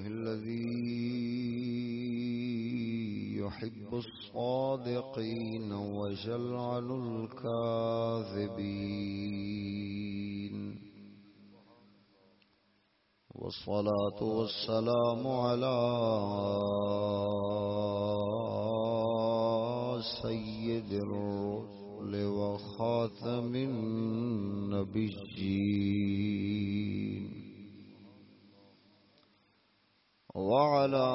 الذي يحب الصادقين وجلعن الكاذبين. والصلاة والسلام على سيد الرسل وخاتم النبيين. وعلى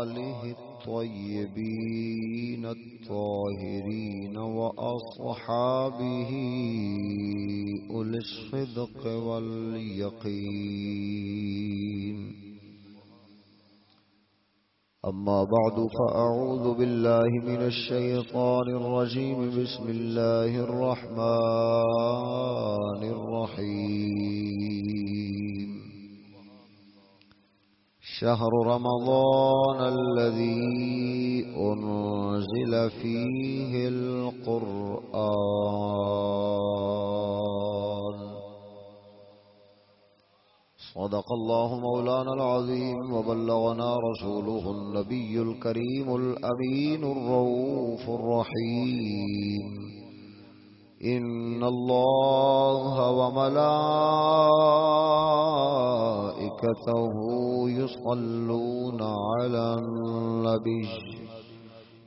آله الطيبين الطاهرين وأصحابه أولي الصدق واليقين أما بعد، فأعوذ بالله من الشيطان الرجيم. بسم الله الرحمن الرحيم. شهر رمضان الذي أنزل فيه القرآن. صدق الله مولانا العظيم وبلغنا رسوله النبي الكريم الأمين الروف الرحيم. إن الله وملائكته يصلون على النبي.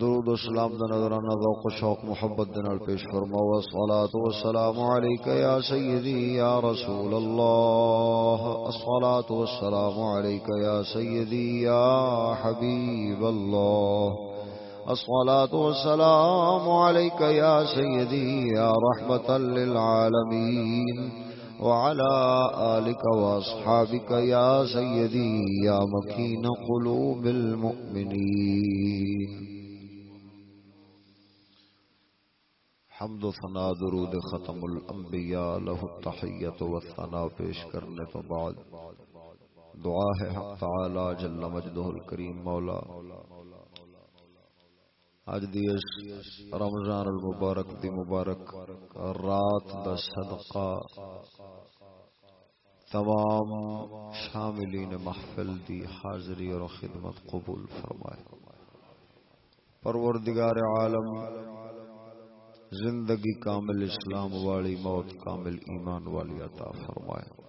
درود اسلام دا نظرانہ ذوق و شوق محبت دے نال پیش فرماؤ الصلاۃ والسلام علیک یا سیدی، یا رسول اللہ۔ الصلاۃ والسلام علیک یا سیدی، یا حبیب اللہ۔ الصلاة والسلام عليك يا سيدي يا رحمة للعالمين وعلى آلك وأصحابك يا سيدي يا مكين قلوب المؤمنين حمد و ثنا درود ختم الانبیاء له التحیت و ثنا پیش کرنے تو بعد۔ دعا ہے حق تعالی جل مجدہ الکریم مولا۔ اج دی رمضان المبارک دی مبارک، رات دا صدقہ۔ تمام شاملین محفل دی حاضری اور خدمت قبول فرمائے۔ پروردگار عالم زندگی کامل اسلام والی، موت کامل ایمان والی عطا فرمائے۔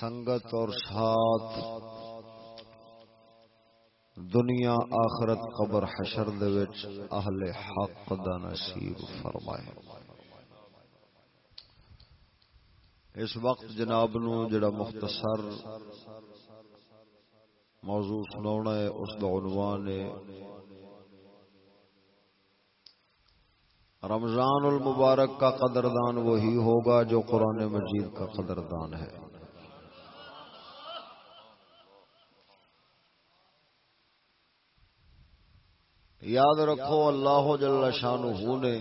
سنگت اور ساتھ دنیا آخرت قبر حشر دے وچ اہل حق دا نصیب فرمائے۔ اس وقت جناب نو جڑا مختصر موضوع سناونا ہے، اس دا عنوان ہے رمضان المبارک کا قدردان وہی ہوگا جو قرآن مجید کا قدردان ہے۔ یاد رکھو اللہ جل شانہ نے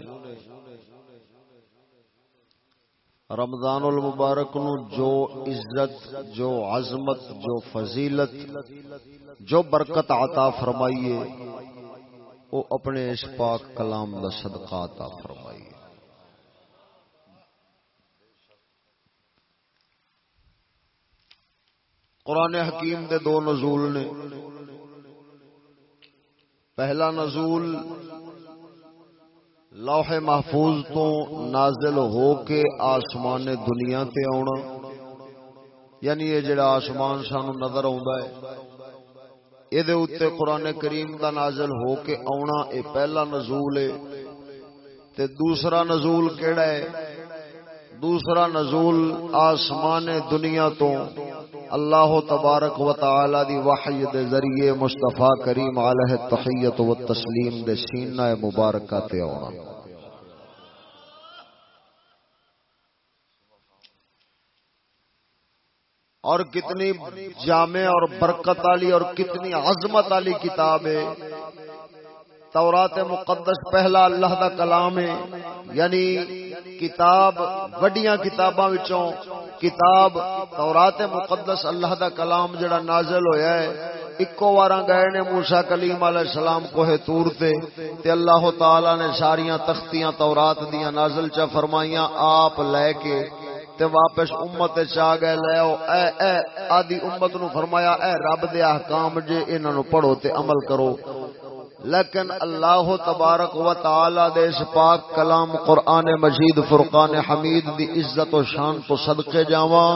رمضان المبارک نو جو عزت، جو عظمت، جو فضیلت، جو برکت عطا فرمائیے وہ اپنے اس پاک کلام دا صدقہ عطا فرمائیے قرآن حکیم دے دو نزول نے۔ پہلا نزول لوح محفوظ تو نازل ہو کے آسمان دنیا تے آنا یعنی یہ جڑا آسمان سانو نظر آ یہ اتنے قرآن کریم دا نازل ہو کے آنا یہ پہلا نزول ہے تے دوسرا نزول کیڑا ہے دوسرا نزول آسمان دنیا تو اللہ تبارک و تعالی دی وحی دے ذریعے مصطفی کریم علیہ التحیت و تسلیم دے سینہ مبارکہ تے آنا اور کتنی جامع اور برکت والی اور کتنی عظمت والی کتاب ہے۔ تورات مقدس پہلا اللہ دا کلام ہے۔ یعنی کتاب، وڈیاں کتاباں وچوں کتاب تورات مقدس اللہ دا کلام جڑا نازل ہویا ہے۔ اکو وارا گئے نے موسا کلیم علیہ السلام کوہ تور تے تے اللہ تعالی نے ساریاں تختیاں تورات دیاں نازل چا فرمائیاں آپ لے کے تے واپس امت چا گئے، لے او اے اے، آدھی امت نو فرمایا، اے رب دے احکام جے انہاں نو پڑھو تے عمل کرو۔ لیکن اللہ تبارک و تعالی دے اس پاک کلام قرآن مجید فرقان حمید دی عزت و شان تو صدقے جاواں۔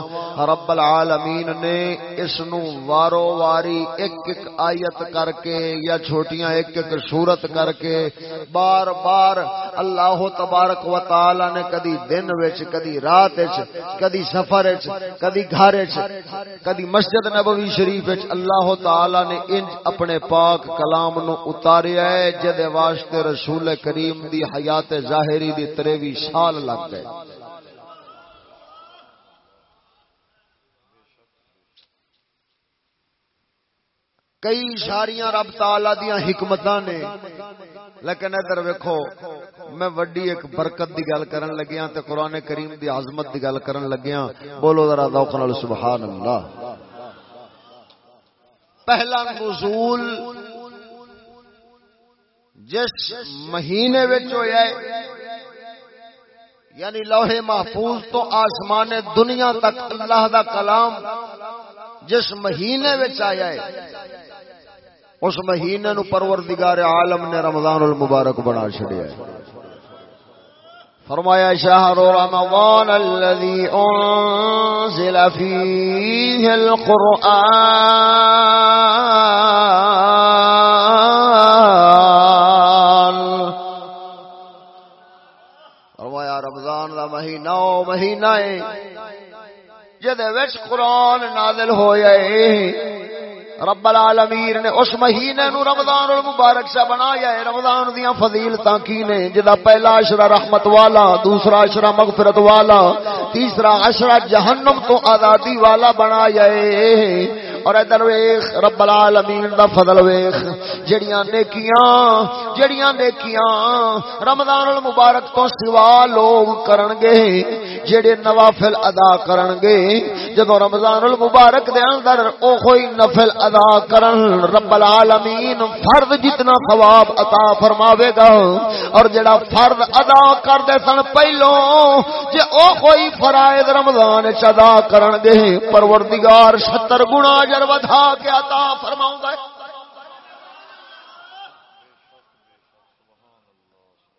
رب العالمین نے اس نو وارو واری ایک ایک آیت کر کے یا چھوٹیاں ایک ایک صورت کر کے بار بار اللہ تبارک و تعالی نے کدی دن وچ، کدی رات وچ، کدی سفر وچ، کدی گھر وچ، کدی مسجد نبوی شریف وچ اللہ تعالی نے انج اپنے پاک کلام نو اتار اتاریا ہے جدے واسطے رسول کریم دی حیات ظاہری دی تریوی سال لگ گئے۔ کئی ساریاں رب تعالی دیاں حکمتاں نے، لیکن ادھر ویکھو، میں وڈی ایک برکت دی گل کرن لگیاں تے قرآن کریم دی عظمت دی گل کرن لگیاں۔ بولو ذرا ذوق نال، سبحان اللہ۔ پہلا نزول جس مہینے ہویا ہے یعنی لوہے محفوظ تو آسمان دنیا تک اللہ دا کلام جس مہینے آیا ہے، اس مہینے نو پروردگار عالم نے رمضان المبارک بنا چڑیا ہے۔ فرمایا، شہر رمضان الذي انزل فيه القرآن۔ مہینہ مہینہ ہے جدے وچ قرآن نازل ہوئے رب العالمین نے اس مہینے نو رمضان المبارک سے بنایا ہے رمضان دیاں فضیلتاں کی نے جدا پہلا عشرہ رحمت والا دوسرا عشرہ مغفرت والا تیسرا عشرہ جہنم تو آزادی والا بنایا ہے اور ادھر ویخ، رب العالمین دا فضل ویخ۔ جڑیاں نیکیاں جڑیاں نیکیاں رمضان المبارک تو سوا لوگ کرن گے جڑے نوافل ادا کرن گے جدو رمضان المبارک دے اندر او کوئی نفل ادا کرن، رب العالمین فرض جتنا ثواب عطا فرماوے گا۔ اور جڑا فرض ادا کر دے سن پہلو، جے او کوئی فرائض رمضان چ ادا کرن گے پروردگار 70 گنا اجر ودھا کے عطا فرماؤں گا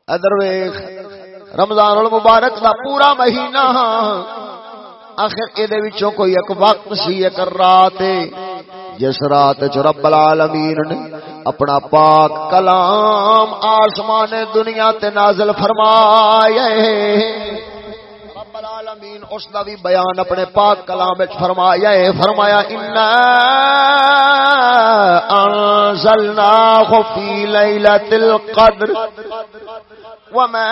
ادر ویخ رمضان المبارک دا پورا مہینہ۔ آخر یہ کوئی ایک وقت سی، ایک رات جس رات چ رب العالمین نے اپنا پاک کلام آسمان دنیا تے نازل فرمایا العالمین، اس دا بھی بیان اپنے پاک کلام وچ فرمایا ہے، فرمایا ان انزلناه فی لیلۃ القدر وما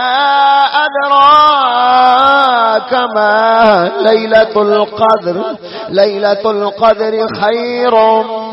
ادراك ما ليلة القدر ليلة القدر خير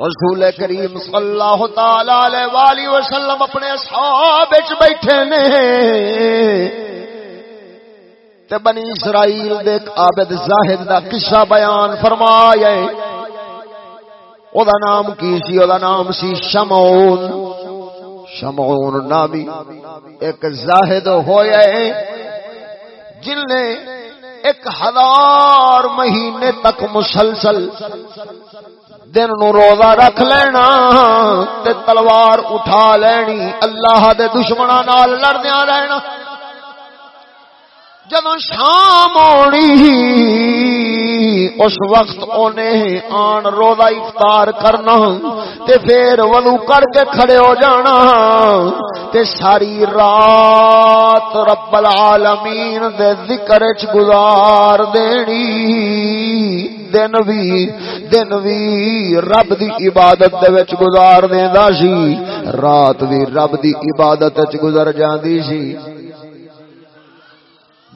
رسول کریم صلی اللہ تعالی علیہ والہ وسلم اپنے اصحاب وچ بیٹھے نے۔ تے بنی اسرائیل دے عابد زاہد دا قصہ بیان فرمایا او دا نام کی سی؟ او دا نام سی شمعون۔ شمعون نامی ایک زاہد ہویا ہے جن نے ایک ہزار مہینے تک مسلسل دن نو روزہ رکھ لینا تے تلوار اٹھا لینی، اللہ دے دشمنا نال لڑدیا رہنا۔ جب شام آنی، اس وقت انہیں آن روزہ افطار کرنا تے پھر ولو کر کے کھڑے ہو جانا تے ساری رات رب العالمین دے ذکر چ گزار دینی۔ دن بھی دن بھی رب دی عبادت دے وچ گزار دیندا سی، رات بھی رب دی عبادت وچ گزر جاندی سی۔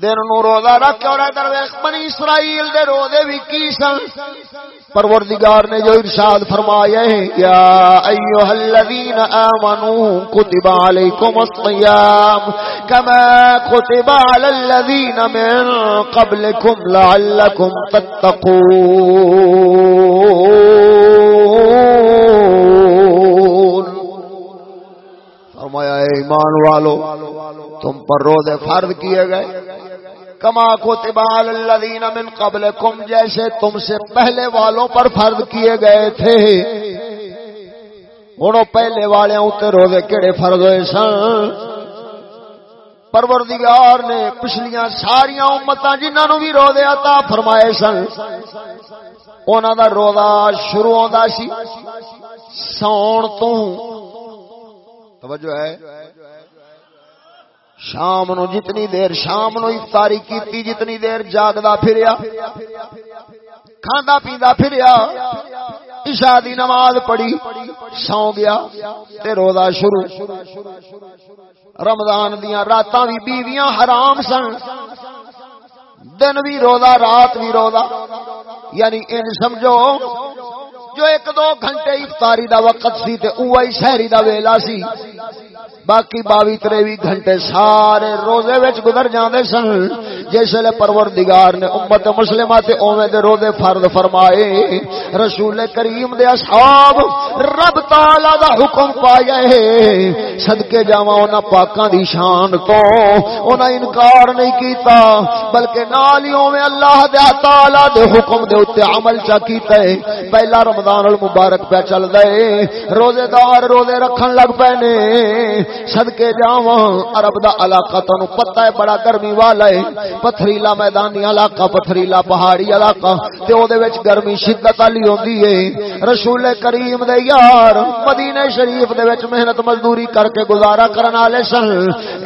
دن نو روزہ رکھ اور ادھر ویخ بنی اسرائیل دے روزے بھی کی سن؟ پروردگار نے جو ارشاد فرمایا ہے، یا ایوہ الذین آمنوا کتب علیکم الصیام کما کتب علی الذین من قبلکم لعلکم تتقون۔ فرمایا، اے ایمان والو، تم پر روزے فرض کیے گئے۔ کما کو تبال اللہ من قبل کم جیسے تم سے پہلے والوں پر فرض کیے گئے تھے۔ ہوں پہلے والے اتنے روزے کہڑے فرض ہوئے سن؟ پروردگار نے پچھلیاں ساریا امت جنہوں بھی روزے عطا فرمائے سن انہوں دا روزہ شروع ہوتا سی ساؤن تو۔ توجہ ہے۔ شام نو جتنی دیر شام نو افطاری کیتی، جتنی دیر جاگدا پھریا، کھاندا پیندا پھریا، عشاء دی نماز پڑھی، سو گیا تے روزہ شروع۔ رمضان دیاں راتاں بھی بیویاں حرام سن۔ دن بھی روزہ، رات بھی روزہ۔ یعنی ان سمجھو، جو ایک دو گھنٹے افطاری دا وقت سی تے اوہی شہری دا ویلا سی۔ باقی باوی تریوی گھنٹے سارے روزے وچ گزر جاندے سن۔ جس لے پروردگار نے امت مسلمہ تے اوویں دے روزے فرض فرمائے، رسول کریم دے اصحاب رب تعالی دا حکم پایا ہے۔ صدکے جاواں انہاں پاکاں دی شان تو انہاں انکار نہیں کیتا، بلکہ نال ہی اوویں اللہ دے تعالی دے حکم دے اوتے عمل چا کیتا ہے۔ پہلا رمضان المبارک پہ چل دے، روزے دار روزے رکھن لگ پے نے۔ صدقے جاواں، عرب دا علاقہ تانوں پتہ ہے، بڑا گرمی والا ہے۔ پتھریلا میدانی علاقہ، پتھریلا پہاڑی علاقہ۔ تے او دے وچ گرمی شدت والی ہوندی ہے۔ رسول کریم دے یار، مدینہ شریف دے وچ محنت مزدوری کر کے گزارا کرن والے سن۔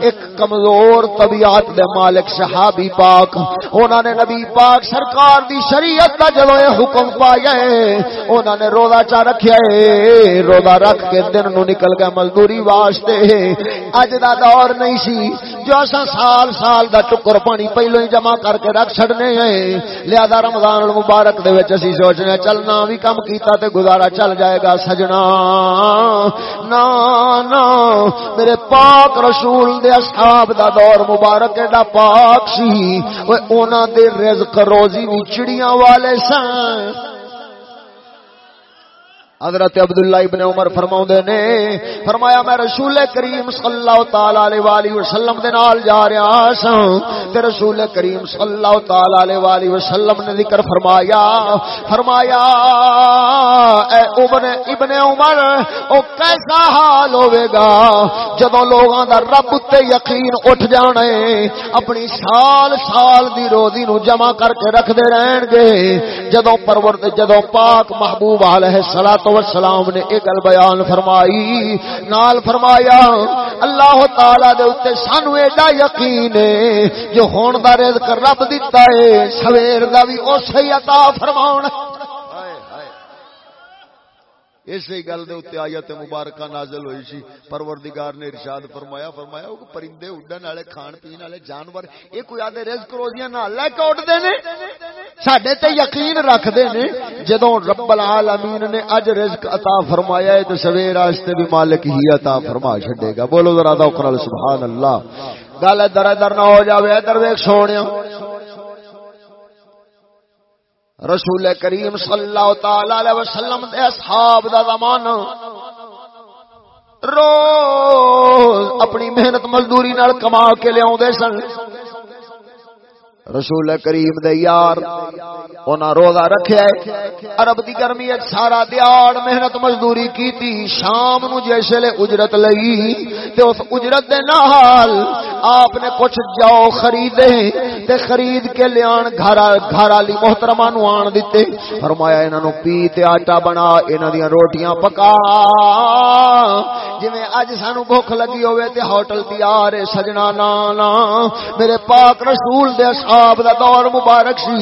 ایک کمزور طبیعت دے مالک صحابی پاک، انہاں نے نبی پاک سرکار دی شریعت دا جدوں اے حکم پایا ہے، انہاں نے روزہ چا رکھیا ہے۔ روزہ رکھ کے دن نو نکل گئے مزدوری واسطے۔ اج دا دور نہیں سی، جو اساں سال سال دا ٹکر پانی پہلو ہی جمع کر کے رکھ چھڑنے ہیں۔ لہذا رمضان المبارک دے وچ اسی سوچنے چلنا بھی کم کیتا تے گزارا چل جائے گا سجنا۔ نا نا، میرے پاک رسول دے اصحاب دا دور مبارک ایڈا پاک سی۔ اوے انہاں دے رزق روزی وی چڑیاں والے سن۔ حضرت عبداللہ ابن عمر فرماؤں دے نے، فرمایا میں رسول کریم صلی اللہ تعالی علیہ والہ وسلم دے نال جا رہا سا تے رسول کریم صلی اللہ تعالی علیہ والہ وسلم نے ذکر فرمایا فرمایا، اے ابن ابن عمر، او کیسا حال ہوے گا؟ جدوں لوگاں دا رب تے یقین اٹھ جانے، اپنی سال سال دی روزی نو جمع کر کے رکھ دے رہن گے جدوں پرورد، جدوں پاک محبوب علیہ الصلوۃ والسلام نے ایک گل بیان فرمائی، نال فرمایا، اللہ تعالی دے اوتے سانو ایڈا یقین ہے، جو ہون دا رزق رب دتا ہے، سویر دا بھی اسی عطا فرماون اسی گل دے اوتے آیت مبارکہ نازل ہوئی سی۔ پروردگار نے ارشاد فرمایا فرمایا او پرندے اڈن والے، کھان پین والے جانور اے کوئی آدے رزق روزیاں نال لے کے اٹھدے نے۔ ساڈے تے یقین رکھدے نے۔ جدوں رب العالمین نے اج رزق عطا فرمایا ہے تے سویر واسطے بھی مالک ہی عطا فرما چھڈے گا۔ بولو ذرا ذوق سبحان اللہ۔ گل ادھر ادھر نہ ہو جاوے، ادھر ویکھ سونیا۔ رسول کریم صلی اللہ تعالی علیہ وسلم دے اصحاب دا زمانہ روز اپنی محنت مزدوری نال کما کے لیا سن۔ رسول کریم دے یار انہاں روزہ رکھیا ہے عرب دی گرمی وچ سارا دیاڑ محنت مزدوری کیتی، شام نو جیسے لے اجرت لئی، تے اس اجرت دے نال آپ نے کچھ جاؤ خریدے، تے خرید کے لیان گھر گھر والی محترمہ نو آن دیتے۔ فرمایا انہاں نو پی تے آٹا بنا، انہاں دیاں روٹیاں پکا۔ جویں اج سانو بھوک لگی ہوے تے ہوٹل تیار ہے، سجنا نا نا میرے پاک رسول دے اصحاب آپ دا دور مبارک سی۔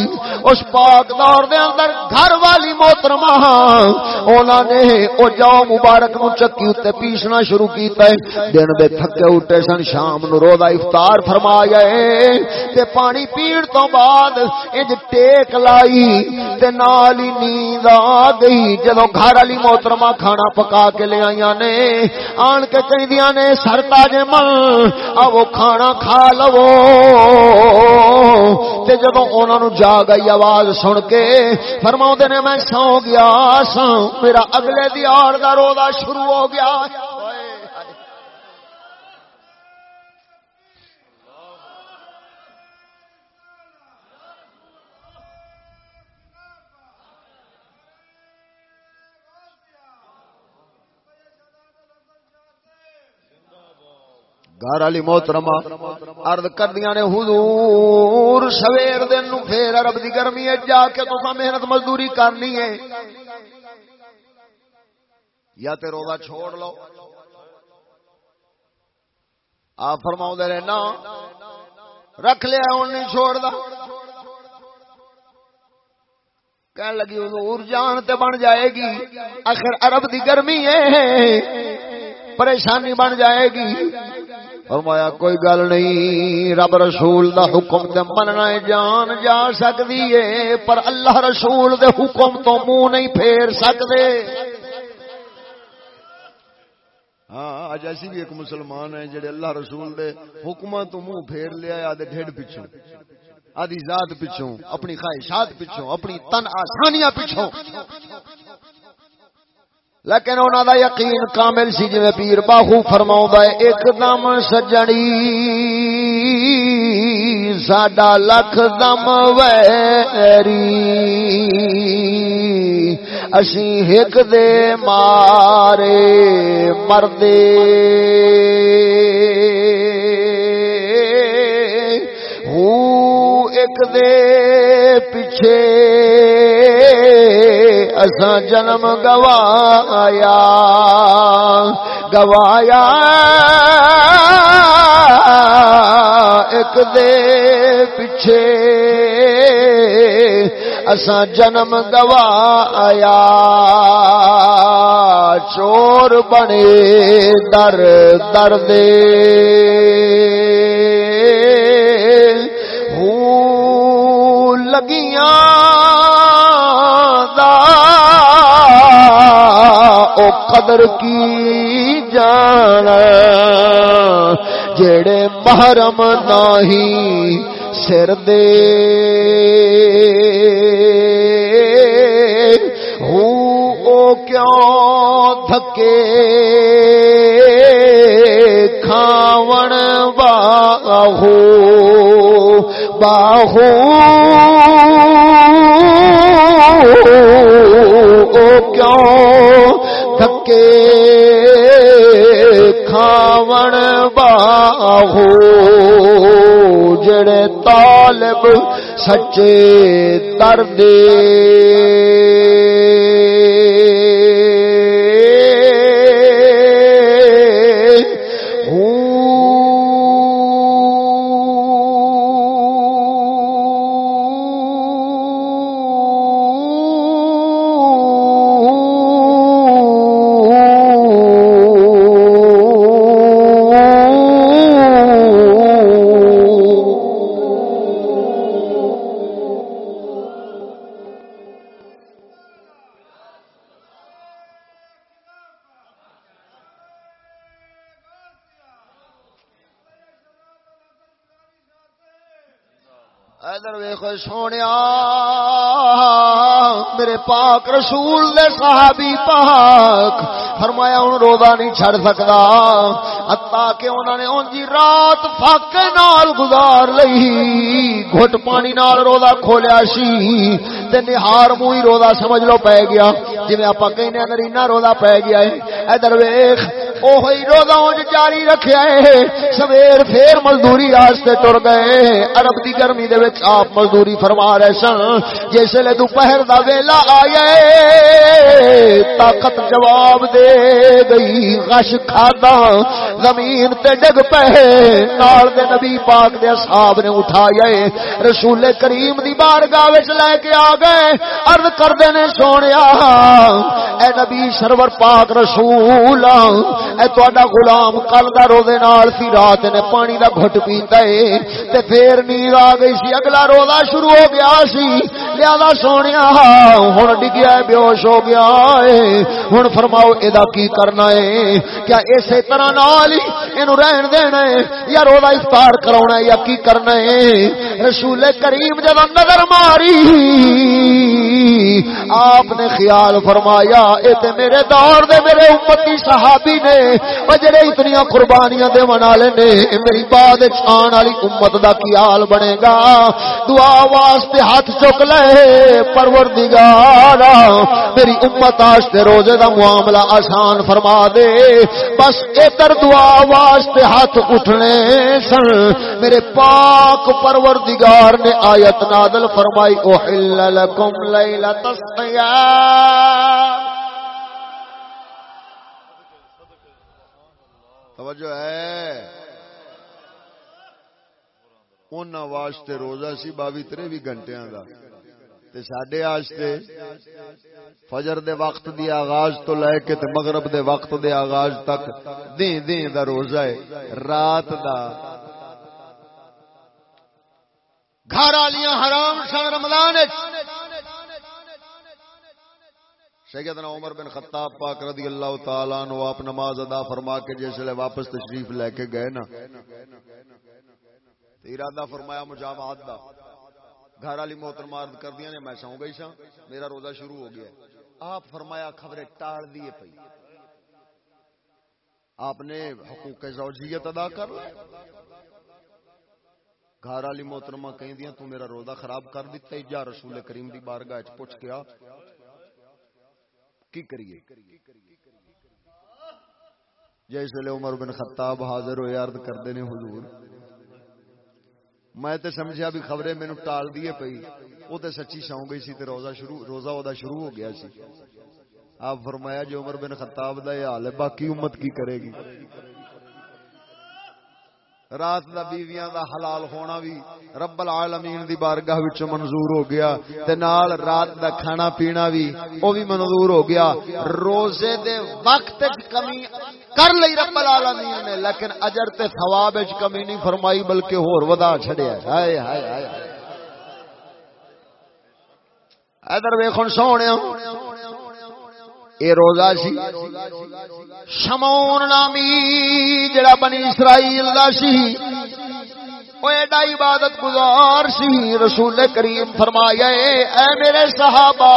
اس پاک دور دے اندر گھر والی محترمہ انہاں نے او جاؤ مبارک نو چکی اوتے پیسنا شروع کیتا ہے۔ دن دے تھکے اٹھے سن، شام نو روزہ افطار فرمایا اے تے پانی پین تو بعد انج ٹیک لائی تے نال ہی نیند آ گئی۔ جدوں گھر والی محترمہ کھانا پکا کے لے آئیاں نے، آن کے کہندیاں نے، سر تاجے من او کھانا کھا لو۔ تے جدوں انہاں نو جاگ آئی آواز سن کے فرما نے، میں سو گیا سا میرا اگلے دیار دا روزہ شروع ہو گیا۔ گھر والی محترما ارد کردیا نے حضور، سویر دن نو پھر عرب دی گرمی جا کے تو محنت مزدوری کرنی ہے۔ یا تے روزہ چھوڑ لو۔ آپ فرما رہے نا رکھ لیا، ہوں نہیں چھوڑ دا کہنے لگی، حضور جان تے بن جائے گی، آخر عرب دی گرمی ہے، پریشانی بن جائے گی۔ فرمایا، کوئی گل نہیں، رب رسول دا حکم تے مننا جان جا سکتی ہے، پر اللہ رسول دے حکم تو منہ نہیں پھیر سکتے ہاں اج ایسی بھی ایک مسلمان ہے جڑے اللہ رسول دے حکم تو منہ پھیر لیا آدھے ڈھڈ پچھوں، آدھی ذات پچھوں، اپنی خواہشات پچھوں، اپنی تن آسانیاں پچھوں۔ لیکن انہوں دا یقین کامل سی جی پیر باہو فرماؤں ایک دم سجڑی ساڈا لکھ دم ویری۔ اسی ہک دے مارے مردے۔ ایک دے پیچھے اساں جنم گوایا گوایا۔ ایک دے پیچھے اساں جنم گوایا۔ چور بنے در در دے۔ لگیاں او قدر کی جان جڑے محرم نہیں سر دے۔ او کیوں دھکے؟ کھاون باہو باہو۔ کیوں تھکے کھاون باہو جڑے طالب سچے ادھر درد سونے میرے پاک رسول دے صحابی پاک۔ فرمایا ہوں روزہ نہیں چھڑ سکتا اتا کہ انہوں نے ان جی رات فاقے نال گزار لئی۔ گھٹ پانی نال روزہ کھولیا سی۔ تے نہار منہ روزہ سمجھ لو پی گیا۔ جی آپ کہنے نرینا روزہ پی گیا ہے۔ ادھر ویخ اوہی روزہ جاری رکھیا ہے۔ سویر پھر مزدوری واسطے ٹر گئے۔ عرب دی گرمی دے وچ آپ مزدوری فرما رہے سن۔ جس لے دوپہر دا ویلا آیا طاقت جواب دے گئی۔ غش کھادا، زمین تے ڈگ پے نال دے نبی پاک دے اصحاب نے اٹھایا رسول کریم دی بارگاہ وچ لے کے آ گئے۔ عرض کردے نے، سونیا، اے نبی سرور پاک رسول اے تہاڈا غلام کل دا روزے نال سی رات نے پانی دا گھٹ پیندا اے تے پھر نیند آ گئی سی۔ اگلا روزہ شروع ہو گیا سی۔ لہذا سونیا، ہن ڈگیا بے ہوش ہو گیا اے۔ ہن فرماؤ ادا کی کرنا اے؟ کیا اسی طرح نال ہی اینو رہن دینا ہے؟ یا روزہ افطار کراونا ہے یا کی کرنا ہے؟ رسول کریم جب نظر ماری، آپ نے خیال فرمایا، اے تے میرے دور دے میرے امتی صحابی نے جڑے اتنی قربانیاں دے والے نے میری بعد چھان والی امت دا کی حال بنے گا؟ دعا واسطے ہاتھ چک لے پروردگار میری امت واسطے روزے دا معاملہ آسان فرما دے۔ بس ادھر دعا واسطے ہاتھ اٹھنے سن۔ میرے پاک پروردگار نے آیت نادل فرمائی اوحل لکم لیلۃ الصیام توجہ ہے۔ ان واسطے روزہ سی باوی ترے بھی گھنٹیاں دا۔ تے ساڈے واسطے فجر دے وقت دی آغاز تو لے کے تے مغرب دے وقت دے آغاز تک دیں دیں دا روزہ ہے، رات دا۔ گھر والیاں حرام سن رمضان سیدنا عمر بن خطاب پاک رضی اللہ تعالی عنہ آپ نماز ادا فرما کے جس لے واپس تشریف لے کے گئے نا۔ ارادہ فرمایا مجامعات دا گھر والی محترم عرض کر دیا نے، میں سو گئی سا میرا روزہ شروع ہو گیا۔ آپ فرمایا خبریں ٹاڑ دیے پئی۔ آپ نے حقوق زوجیت ادا کر لیا گھر والی محترمہ کہیں دیا، تو میرا روزہ خراب کر دیتا ہے جا رسول کریم دی بارگاہ وچ پوچھ کے آ۔ کی کریے؟ جیسے لے عمر بن خطاب حاضر ہوئے، عرض کردے نے، حضور میں تے سمجھیا بھی خبریں مینوں ٹال دیے پئی۔ او تے سچی سو گئی سی تے روزہ شروع روزہ او دا شروع ہو گیا سی۔ آپ فرمایا جو عمر بن خطاب دا یہ حال ہے، باقی امت کی کرے گی۔ رات دا بیویاں دا حلال ہونا بھی رب العالمین دی بارگاہ وچ منظور ہو گیا تے نال رات دا کھانا پینا بھی او بھی منظور ہو گیا۔ روزے دے وقت وچ کمی کر لئی رب العالمین نے، لیکن اجر تے ثواب وچ کمی نہیں فرمائی، بلکہ ہور ودا چھڑیا۔ ہائے ہائے ہائے ادھر ویکھن سونےو اے روزہ سی شمون نامی جڑا بنی اسرائیل دا سی وہ ایڈا عبادت گزار سی، رسول کریم فرمایا اے میرے صحابہ،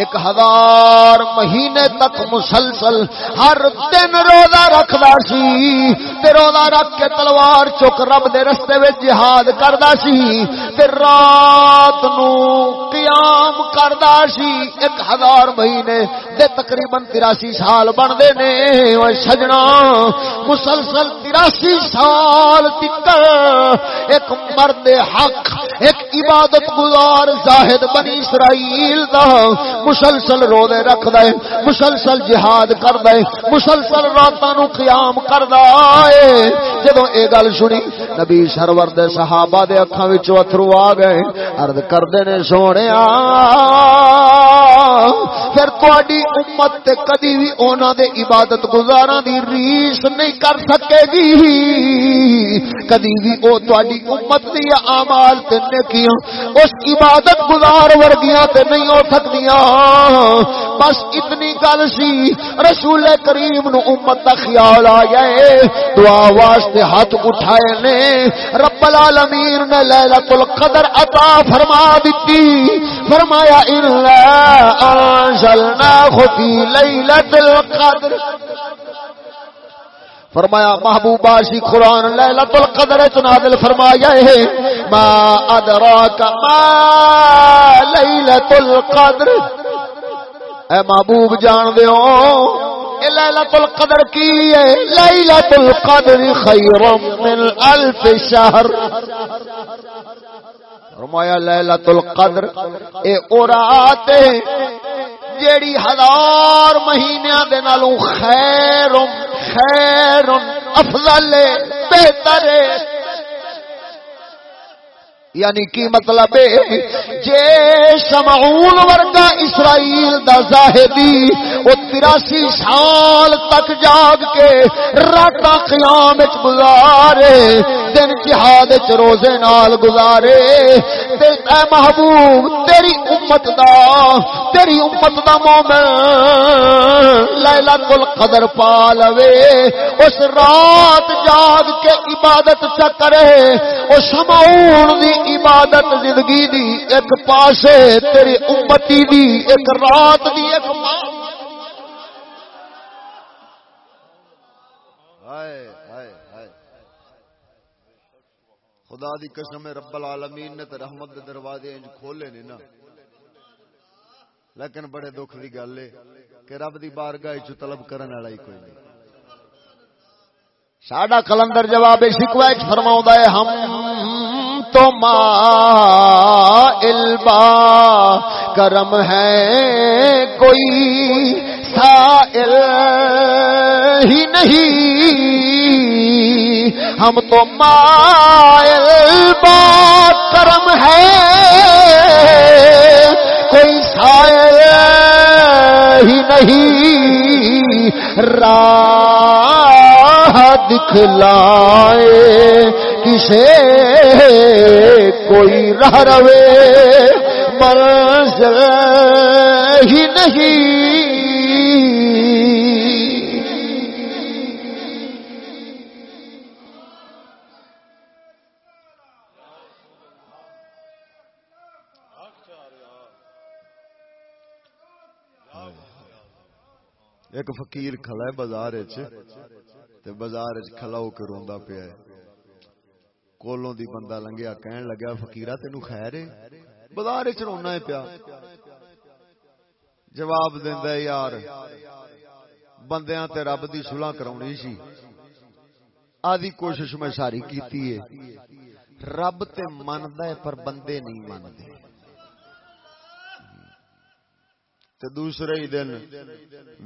ایک ہزار مہینے تک مسلسل ہر دن روزہ رکھدا سی، تے روزہ رکھ کے تلوار چک رب دے رستے وچ جہاد کردا سی، تے رات نو قیام کردا سی۔ ایک ہزار مہینے دے تقریباً 83 سال بندے نے۔ سجنا، مسلسل 83 سال تک ایک مرد حق ایک عبادت گزار زاہد بنی اسرائیل دا۔ مسلسل روزے رکھدا ہے، مسلسل جہاد کردا ہے، مسلسل راتاں نو قیام کردا ہے۔ جدوں اے گل سنی، نبی سرور دے صحابہ دے اکھاں وچ اتھرو آ گئے، عرض کردے نے سونیا، پھر تواڈی امت تے کدی وی انہاں دے عبادت گزاراں دی ریس نہیں کر سکے گی۔ کدی وی او تواڈی امت دی اعمال تے نیکیاں اس عبادت گزار ورگیاں تے نہیں ہو سکدیاں۔ بس اتنی گل سی، رسول کریم نو امت دا خیال آ گئے دعا واسطے ہاتھ اٹھائے نے۔ رب العالمین نے لیلۃ القدر عطا فرما دتی فرمایا الا انزلنا فی لیلۃ القدر. فرمایا، محبوبہ شی قرآن لیلت القدر چنادل فرمایا ہے۔ ما ادراک ما لیلت القدر. اے محبوب، جان دیو لیلت القدر کی ہے؟ لیلت القدر خير من الف شہر فرمایا ليلة القدر، اے اورات جیڑی ہزار مہینیاں دے نالوں خیر خیر افضل بہتر یعنی کی مطلب ہے، جے شمعون ورگا اسرائیل دا زاہدی او تراسی سال تک جاگ کے راتا قیام گزارے، دن جہاد روزے نال گزارے۔ تے اے محبوب، تیری امت دا، تیری امت دا مومن لیلۃ القدر پا لوے۔ اس رات جاگ کے عبادت چکرے او شمعون دی عبادت زندگی دی ایک پاسے، تیری امتی دی ایک رات دی ایک خدا دی قسم رب العالمین نے تے رحمت دے دروازے انج کھولے نے نا۔ لیکن بڑے دکھ دی گل ہے کہ رب دی بارگاہ چ طلب کرن والا ہی کوئی نہیں۔ ساڈا کلندر جواب شکوا فرماؤں ہے، ہم تو ما البا کرم ہے کوئی سائل ہی نہیں۔ ہم تو مائل با کرم ہے۔ کوئی سائل ہی نہیں۔ راہ دکھلائے کسے، کوئی رہ روے۔ منزل ہی نہیں۔ ایک فقیر کھڑا ہے بازار بازار کھلا ہو کے روندا پیا ہے۔ کولوں دی بندہ لنگیا، کہن لگا فقیرہ، تینو خیر ہے؟ بازار وچ رونا ہے پیا۔ جواب دیندا ہے، یار، بندیاں تے رب دی صلح کراونی سی۔ آدھی کوشش میں ساری کیتی ہے۔ رب تے مندا ہے، پر بندے نہیں مندے تے دوسرے ہی دن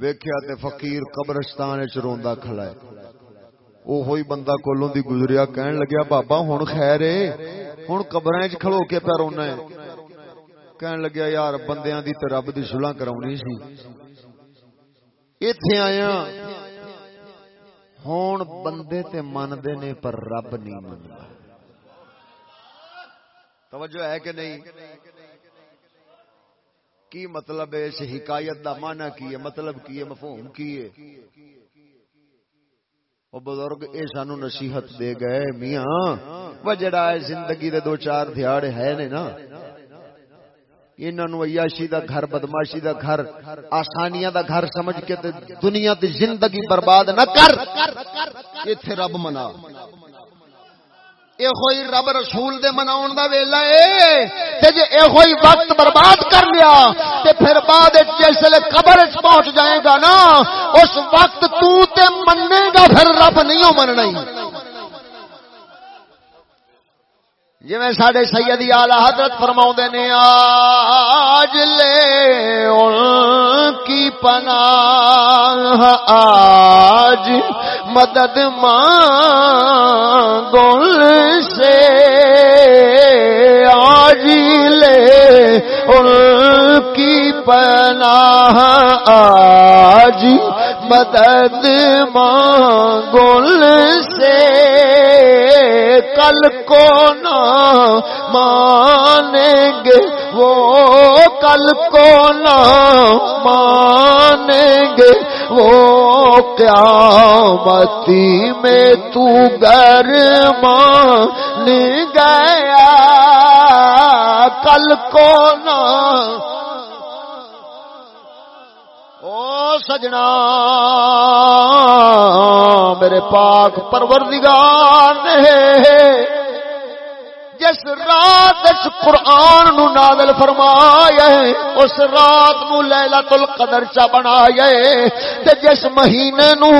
ویکھیا تے فقیر قبرستان وچ روندا کھڑا ہے۔ وہ ہوئی بندہ کولوں دی گزریا، کہن لگیا، بابا ہن خیر ہے ہن قبراں وچ کھلو کے پہ رونا ہے۔ کہن لگیا، یار بندیاں دی تے رب دی صلح کراونی سی۔ ایتھے آیا۔ ہن بندے تے مندے نے، پر رب نہیں مندا توجہ ہے کہ نہیں؟ کی مطلب ہے اس حکایت دا معنی کی ہے؟ مطلب کی ہے؟ مفہوم کی ہے؟ وہ بزرگ، اے سانو نصیحت دے گئے میاں۔ وہ جڑا ہے زندگی دے دو چار دیہڑے ہے نے نا۔ انہوں عیاشی دا گھر، بدماشی دا گھر، آسانیاں دا گھر سمجھ کے تے دنیا دی زندگی برباد نہ کر۔ ایتھے رب منا۔ یہ رب رسول دے مناؤن دا ویلا اے۔ تے جے اے ہوئی وقت برباد کر لیا، تے پھر بعد جسے قبر وچ پہنچ جائے گا نا، اس وقت تو تے مننے گا، پھر رب نہیں مننا جی میں ساڈے سیدی آلہ حضرت فرماؤں دے نے، آج لے ان کی پناہ، آج مدد مانگل سے آج لے ان کی پناہ، آج مدد مانگل سے۔ کل کو نہ مانیں گے وہ، کل کو نہ مانیں گے وہ۔ قیامتی میں تو گر مان گیا۔ کل کو نہ۔ سجنا میرے پاک پروردگار نے۔ جس رات وچ قرآن نو نازل فرمایا اس رات نو لیلۃ القدر چا بنایا تے جس مہینے نو،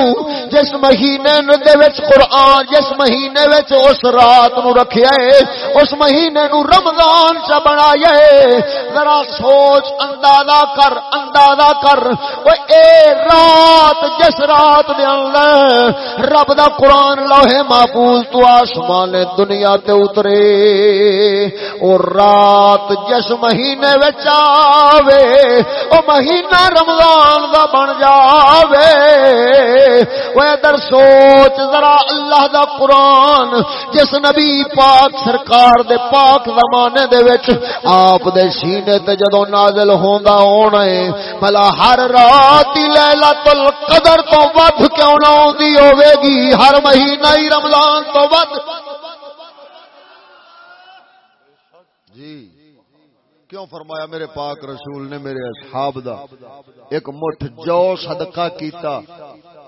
جس مہینے نو دے وچ قرآن، جس مہینے وچ اس رات نو رکھیا ہے، اس مہینے نو رمضان چا بنایا ذرا سوچ، اندازہ کر اندازہ کر۔ او اے رات، جس رات دے اندر رب دا قرآن لوہے محفوظ تو آسمان دنیا تے اترے۔ اور رات جس مہینے وچ آوے، او مہینہ رمضان دا بن جاوے۔ او ادھر سوچ ذرا اللہ دا قرآن، جس نبی پاک سرکار دے پاک زمانے دے وچ آپ دے سینے تے جدوں نازل ہوندا ہونا ہے بھلا ہر رات لیلۃ القدر تو ود کیوں نہ ہوندی ہوے گی؟ ہر مہینہ ہی رمضان تو ود جی۔ کیوں فرمایا میرے پاک رسول نے میرے اصحاب دا ایک مٹھ جو صدقہ کیتا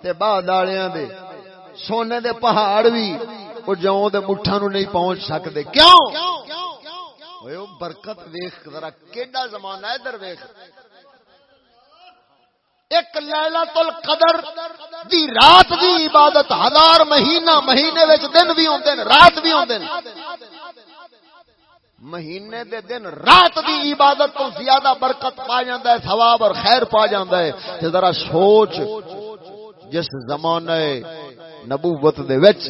تے بعد والیاں دے سونے دے پہاڑ بھی او جو دے مٹھاں نو نہیں پہنچ سکدے۔ کیوں؟ اوے او برکت ویکھ، ذرا کیڈا زمانہ ہے ادھر ویکھ۔ ایک لیلۃ القدر دی رات دی عبادت ہزار مہینہ مہینے وچ دن بھی ہوندے نے رات بھی ہوندے نے مہینے دے دن، رات دی عبادت تو زیادہ برکت پا جاندہ ہے، ثواب اور خیر پا جاندہ ہے۔ تے ذرا سوچ، جس زمانے نبوت دے وچ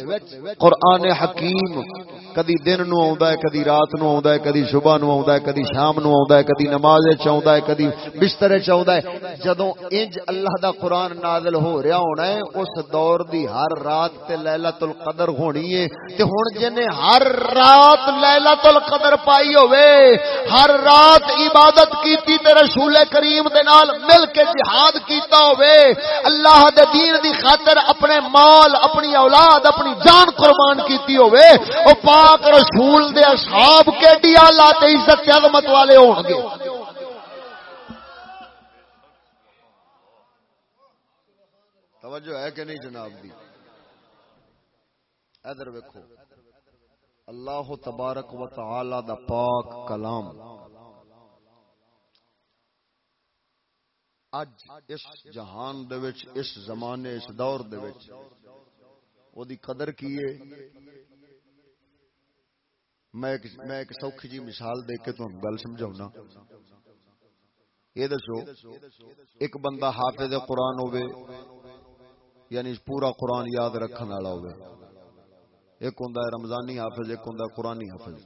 قرآن حکیم کدی دن نو آوندا ہے، کدی رات نو آوندا ہے، کدی صبح نو آوندا ہے، کدی شام نو آوندا ہے، کدی نماز وچ آوندا ہے، کدی بستر وچ آوندا ہے۔ جدوں انج اللہ دا قرآن نازل ہو رہا ہونا ہے، اس دور دی ہر رات تے لیلۃ القدر ہونی ہے۔ تے ہن جنے ہر رات لیلۃ القدر پائی ہوے ہر رات عبادت کیتی تے رسول کریم دے نال مل کے جہاد کیتا ہوے اللہ دے دین دی خاطر اپنے مال اپنی اولاد، اپنی جان قربان کیتی ہوئے، او پاک رسول دے اصحاب کے دیا تے عزت عظمت والے ہون گے؟ توجہ ہے کہ نہیں جناب دی ادھر ویکھو۔ اللہ تبارک و تعالی دا پاک کلام۔ اج اس جہان دے وچ، اس زمانے، اس دور دے وچ او دی قدر کی ہے۔ میں ایک میں ایک سوکھی جی مثال دے کے تمہیں گل سمجھاؤنا۔ یہ دسو، ایک بندہ حافظ قرآن ہوے یعنی پورا قرآن یاد رکھنے والا ہوے ایک ہوندا ہے رمضانی حافظ، ایک ہوندا ہے قرآنی حافظ۔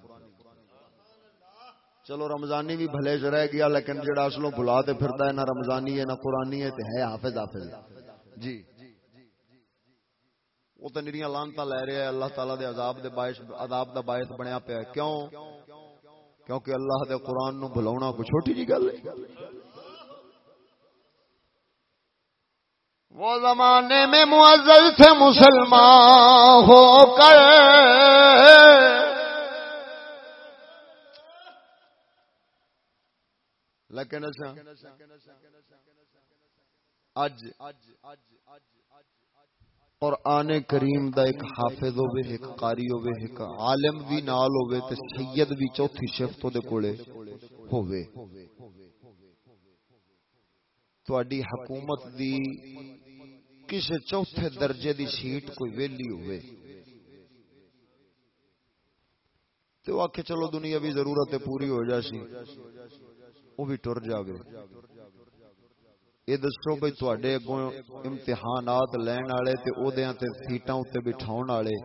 چلو رمضانی بھی بھلے چ رہ گیا، لیکن جڑا اصلوں بھلا تے پھردا ہے، نہ رمضانی ہے، نہ قرآنی ہے، تے ہے حافظ حافظ۔ جی۔ وہ تو نیریاں لانتا لے رہے ہیں اللہ تعالیٰ دے عذاب دے باعث عذاب دا باعث بنیا پیا کیوں کیونکہ اللہ دے قرآن نو بھلاونا کوئی چھوٹی جی گل ہے وہ زمانے میں معزز تھے مسلمان ہو کر لیکن اج قرآن کریم دا ایک حافظ ہوے ایک قاری ہوے ایک عالم بھی نال ہوے تے سید بھی چوتھی شفت دے کولے ہوے تواڈی حکومت دی کسے چوتھے درجے دی سیٹ کوئی ویلی ہوے تے وہ آکھے چلو دنیا بھی ضرورت پوری ہو جاسی وہ بھی ٹر جاوے۔ یہ دسو بھائی تواڈے اگوں امتحانات لین والے تے اودیاں تے سیٹاں اوتے بٹھاون والے۔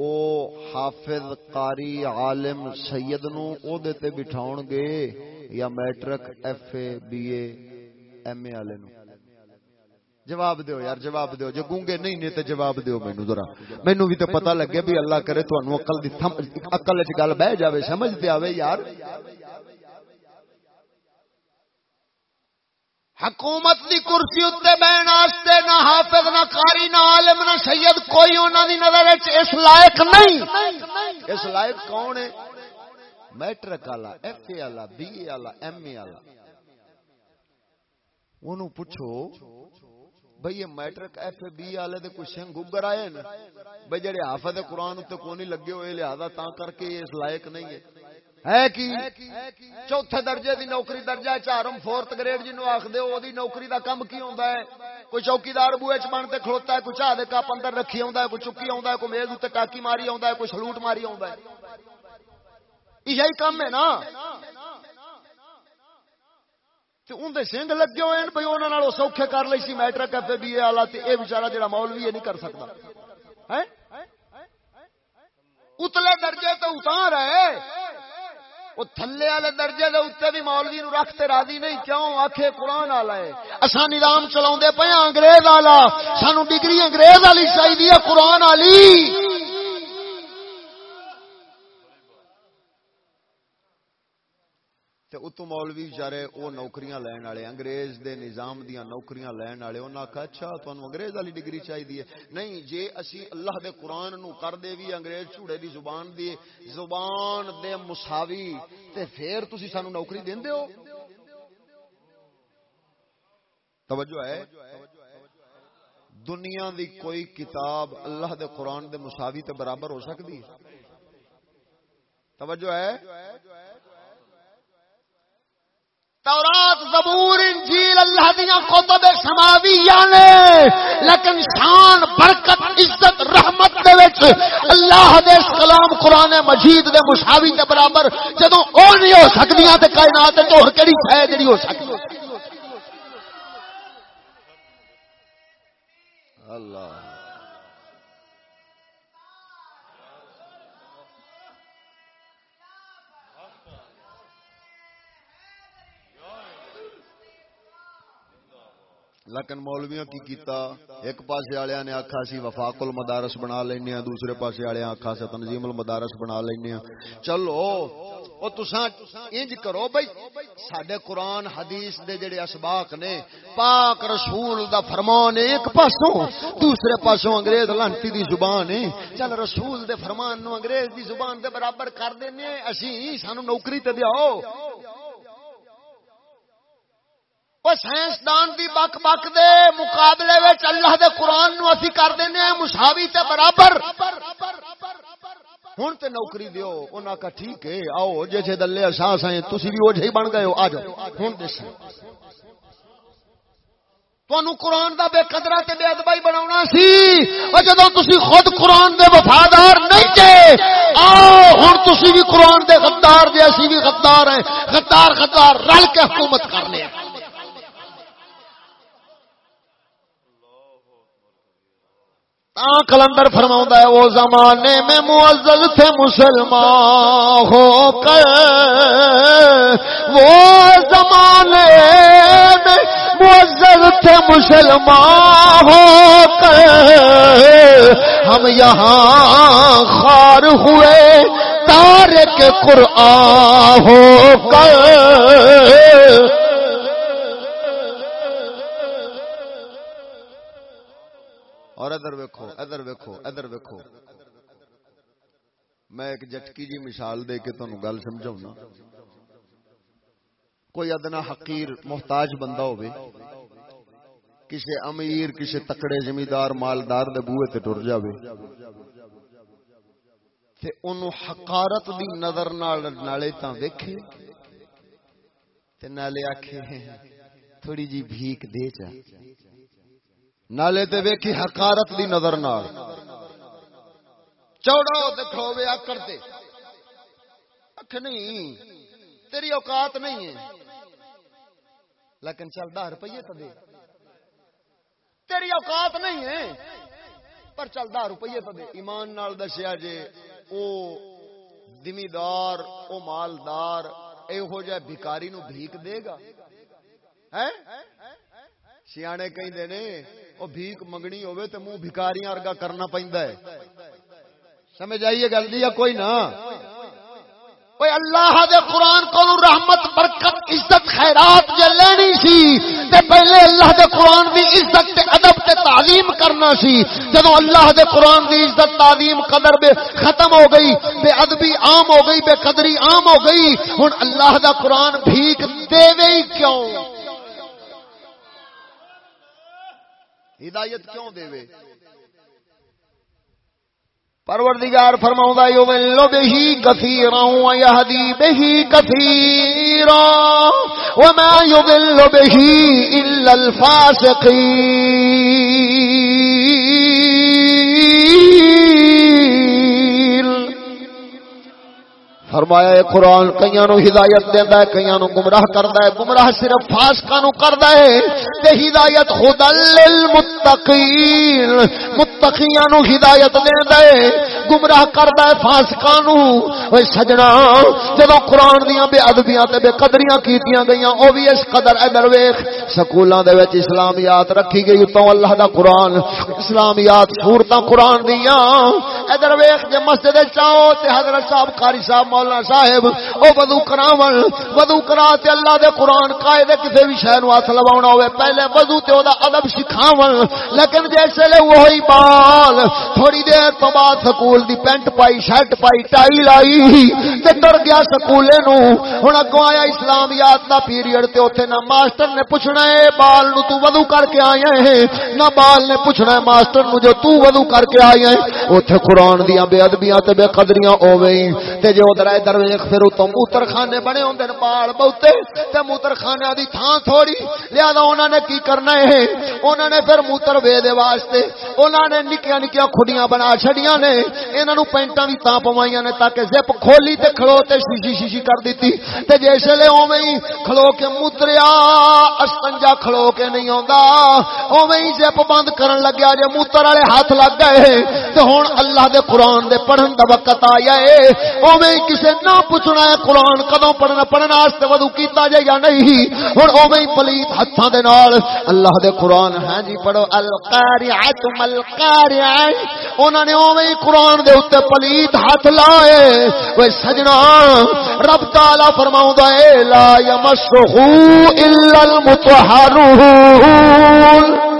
او حافظ قاری عالم سید نو اودے تے بٹھاون گے یا matric F A B A M A والے نو۔ جواب دیو یار، جواب دیو۔ جو گونگے نہیں نے تے جواب دیو مینوں ذرا۔ مینوں بھی تے پتہ لگے بھی اللہ کرے تانوں عقل دی عقل وچ گل بہ جاوے، سمجھ تے آوے یار۔ حکومت دی کرسی اتنے بہن واسطے نہ حافظ، نہ قاری، نہ عالم، نہ سید، کوئی انہوں دی نظر اس لائق نہیں۔ اس لائق کون ہے؟ میٹرک والا ایف اے والا، بی اے والا، ایم اے والا۔ انہوں پوچھو، بھئی یہ میٹرک ایف اے بی والے دے کوئی سنگ گگر آئے نا بھئی جڑے حافظ قرآن تے کوئی نہیں لگے ہوئے، لہذا تاں کر کے اس لائق نہیں ہے۔ ہے کی? چوتھے درجے دی نوکری درجہ چارم فورتھ گریڈ جنو آخ دے او دی نوکری دا کم کی ہوندا ہے؟ کوئی چوکیدار بوئے چ بنتے کھلوتا ہے، کوئی چاہ دے کپ اندر رکھی ہوندا ہے، کوئی چکی ہوندا ہے، کوئی میز تے ٹاکی ماری ہوندا ہے، کوئی سلوٹ ماری ہوندا ہے۔ یہی کم ہے نا؟ اندر سنگ لگے ہوئے ہیں بھئی بھائی انہوں سوکھے کر لی سی، میٹرک ایف بی اے والا یہ بچارا جڑا مولوی ہے، نہیں کر سکتا۔ اتلے درجے تو اتار ہے وہ تھلے والے درجے دے اتنے بھی مولوی نو رکھتے راضی نہیں، کیوں؟ آخے قرآن والا ہے۔ اصا نظام چلا پہ ہاں، انگریز والا۔ سانو ڈگری انگریز والی چاہیے قرآن والی۔ تے اتو مولوی بچارے او نوکریاں لین والے، انگریز دے نظام دیاں نوکریاں لین والے، انہاں کہا اچھا تانوں انگریز والی ڈگری چاہیے نہیں، جے اسی اللہ دے قرآن نو کر دے وی، انگریز چوڑے دی زبان دی، زبان دے مساوی، تے پھر تسی سانو نوکری دیندے ہو۔ توجہ ہے۔ دنیا دی کوئی کتاب اللہ دے قرآن دے مساوی تے برابر ہو سکتی توجہ ہے۔ تورات، زبور، انجیل، اللہ دیا کتب سماویہ نے۔ لیکن شان، برکت، عزت، رحمت دے وچ اللہ دے کلام قرآن مجید دے مساوی دے برابر جدوں او نہیں ہو سکدیاں تے کائنات تے ہور کیڑی شے جڑی ہو سکدی۔ اللہ۔ لیکن مولویوں کی کیتا، ایک پاسے والے نے آخا سی وفاق المدارس بنا لینے لینا ہاں، دوسرے پاسے والے آخا سی تنظیم المدارس بنا لینے لینا ہاں۔ چلو او تساں انج کرو بھائی ساڈے قرآن، حدیث دے جڑے اسباق نے، پاک رسول دا فرمان ایک پاسوں، دوسرے پاسوں انگریز لانتی دی زبان ہے۔ چل رسول دے فرمان نو انگریز دی زبان دے برابر کر دینے، اسی سانو نوکری تے دیاؤ۔ سائنسدان دی بک بک دے مقابلے اللہ دے قرآن نو اسی کر دینے ہیں، مساوی تے برابر۔ ہن تے نوکری دیو، انہاں کا ٹھیک ہے، آؤ جیسے دلے اساس ہیں، تسی بھی اوجھے ہی بن گئے ہو، آ جاؤ۔ ہن دس تانوں قرآن دا بے قدرہ تے بے ادبی بناونا سی۔ او جدوں تسی خود قرآن دے وفادار نہیں تے آؤ، ہن تسی بھی قرآن دے غدار جے اسی بھی غدار ہیں۔ غدار غدار، رل کے حکومت کرنے ہیں۔ کلندر فرما ہے وہ زمانے میں معزز تھے مسلمان، ہو کر وہ زمانے میں معزز تھے مسلمان، ہو کر ہم یہاں خار ہوئے تارے کے قرآن، ہو کر ادھر ویکھو ادھر ویکھو ادھر ویکھو۔ میں ایک جٹکی جی مثال دے کے تمہیں گل سمجھاؤں کوئی ادنا حقیر، محتاج بندہ ہوئے کسی امیر کسی تکڑے زمیندار، مالدار دے بوئے تے ٹر جاوے، تے انہوں حقارت دی نظر نال نالے تاں ویکھے، تے نالے آکھے تھوڑی جی بھیک دے جا نالے تے ویکھی حقارت دی نظر نال۔ چوڑا تے کھوے آکڑ تے۔ اکھ نہیں، تیری اوقات نہیں ہے۔ لیکن چل دہ روپیے تو دے۔ تیری اوقات نہیں ہے، پر چل دہ روپیے تو دے۔ ایمان نال دسیا جے، او دمیدار او مالدار اے ہو جائے بھکاری نو بھیک دے گا۔ سیانے کہیں دے نے او بھیک منگنی ہوئے تے منہ بھکاریاں ارگا کرنا پیندا ہے۔ سمجھ آئیے گل دی کوئی نہ کوئی اللہ دے قرآن کو رحمت، برکت، عزت، خیرات جے لینی سی، تے پہلے اللہ دے قرآن دی عزت تے ادب تے تعلیم کرنا سی۔ جدو اللہ دے قرآن دی عزت، تعلیم قدر بے ختم ہو گئی، بے ادبی عام ہو گئی، بے قدری عام ہو گئی، ہن اللہ دا قرآن بھیک دے وی کیوں؟ ہدایت کیوں دے وے پروردگار فرماؤں یضل به كثيرا ويهدي به كثيرا وما يضل به الا الفاسقين فرمایا اے قرآن کئیاں نو ہدایت دیندا ہے کئیاں نو گمراہ کردا ہے۔ گمراہ صرف فاسقاں نو کردا ہے، تے ہدایت خود للمتقین۔ متقیاں نو ہدایت دیندا ہے، گمراہ کردا ہے فاسقاں نو اوے سجنا جدوں قرآن دیاں بے ادبیاں تے بے قدریاں کیتیاں گئیاں، او وی اس قدر ادھر ویکھ، سکولاں دے وچ اسلامیات رکھی گئی، تو اللہ دا قرآن اسلامیات سورتاں قرآن دیاں۔ ادھر ویکھ، جے مسجد چاہو تے حضرت صاحب، قاری صاحب، مولانا صاحب، او وضو کراون وضو کرا تے اللہ دے قرآن قائد کسے بھی شے نو ہاتھ لواونا ہوے پہلے وضو تے او دا ادب سکھاون۔ لیکن جیسے لے وہی بات بال تھوڑی دیر تو بعد سکول دی پینٹ پائی، شرٹ پائی ٹائی لائی تے ڈر گیا سکولے نو۔ ہن اگوں آیا اسلامیات دا پیریڈ تے اوتھے نہ ماسٹر نے پوچھنا ہے بال نو تو وضو کر کے آیا ہے؟ نہ بال نے پوچھنا ہے، ماسٹر نو جو تو وضو کر کے آیا ہے۔ اوتھے قرآن دیاں بے ادبیاں تے بے قدریاں ہوویں تے جو ادھر ادھر ویکھ، پھر تو موتر خانے بنے ہوندے نے بال بہتے۔ تے موتر خانے دی تھاں تھوڑی۔ لہذا انہاں نے کی کرنا ہے؟ انہاں نے پھر موتر وے دے واسطے، انہاں نے نکیاں نکیاں کھڈیاں بنا چھڑیاں نے۔ انہاں نو پینٹاں وی تاں پوائیاں نے تاکہ زپ کھولی تے کھلو تے شیشی شیشی کر دتی تے جیسے لے اوویں ہی کھلو کے موتریا استنجا کھلو کے نہیں ہوندا اوویں ہی زپ بند کرن لگیا جے موتر والے ہاتھ لگ گئے۔ تے ہن اللہ دے قرآن دے پڑھن دا وقت آیا ہے اوویں کسے نہ پوچھنا ہے قرآن کدوں پڑھنا پڑھنا واسطے وضو کیتا جائے یا نہیں۔ ہن اوویں پلیت ہتھاں دے نال اللہ دے قرآن ہاں جی پڑھو رہا ہے انہوں نے اوویں قرآن دے اتنے پلیت ہاتھ لائے۔ وہ سجنا، رب تالا فرماوندا لا یمسہ الا المتحرون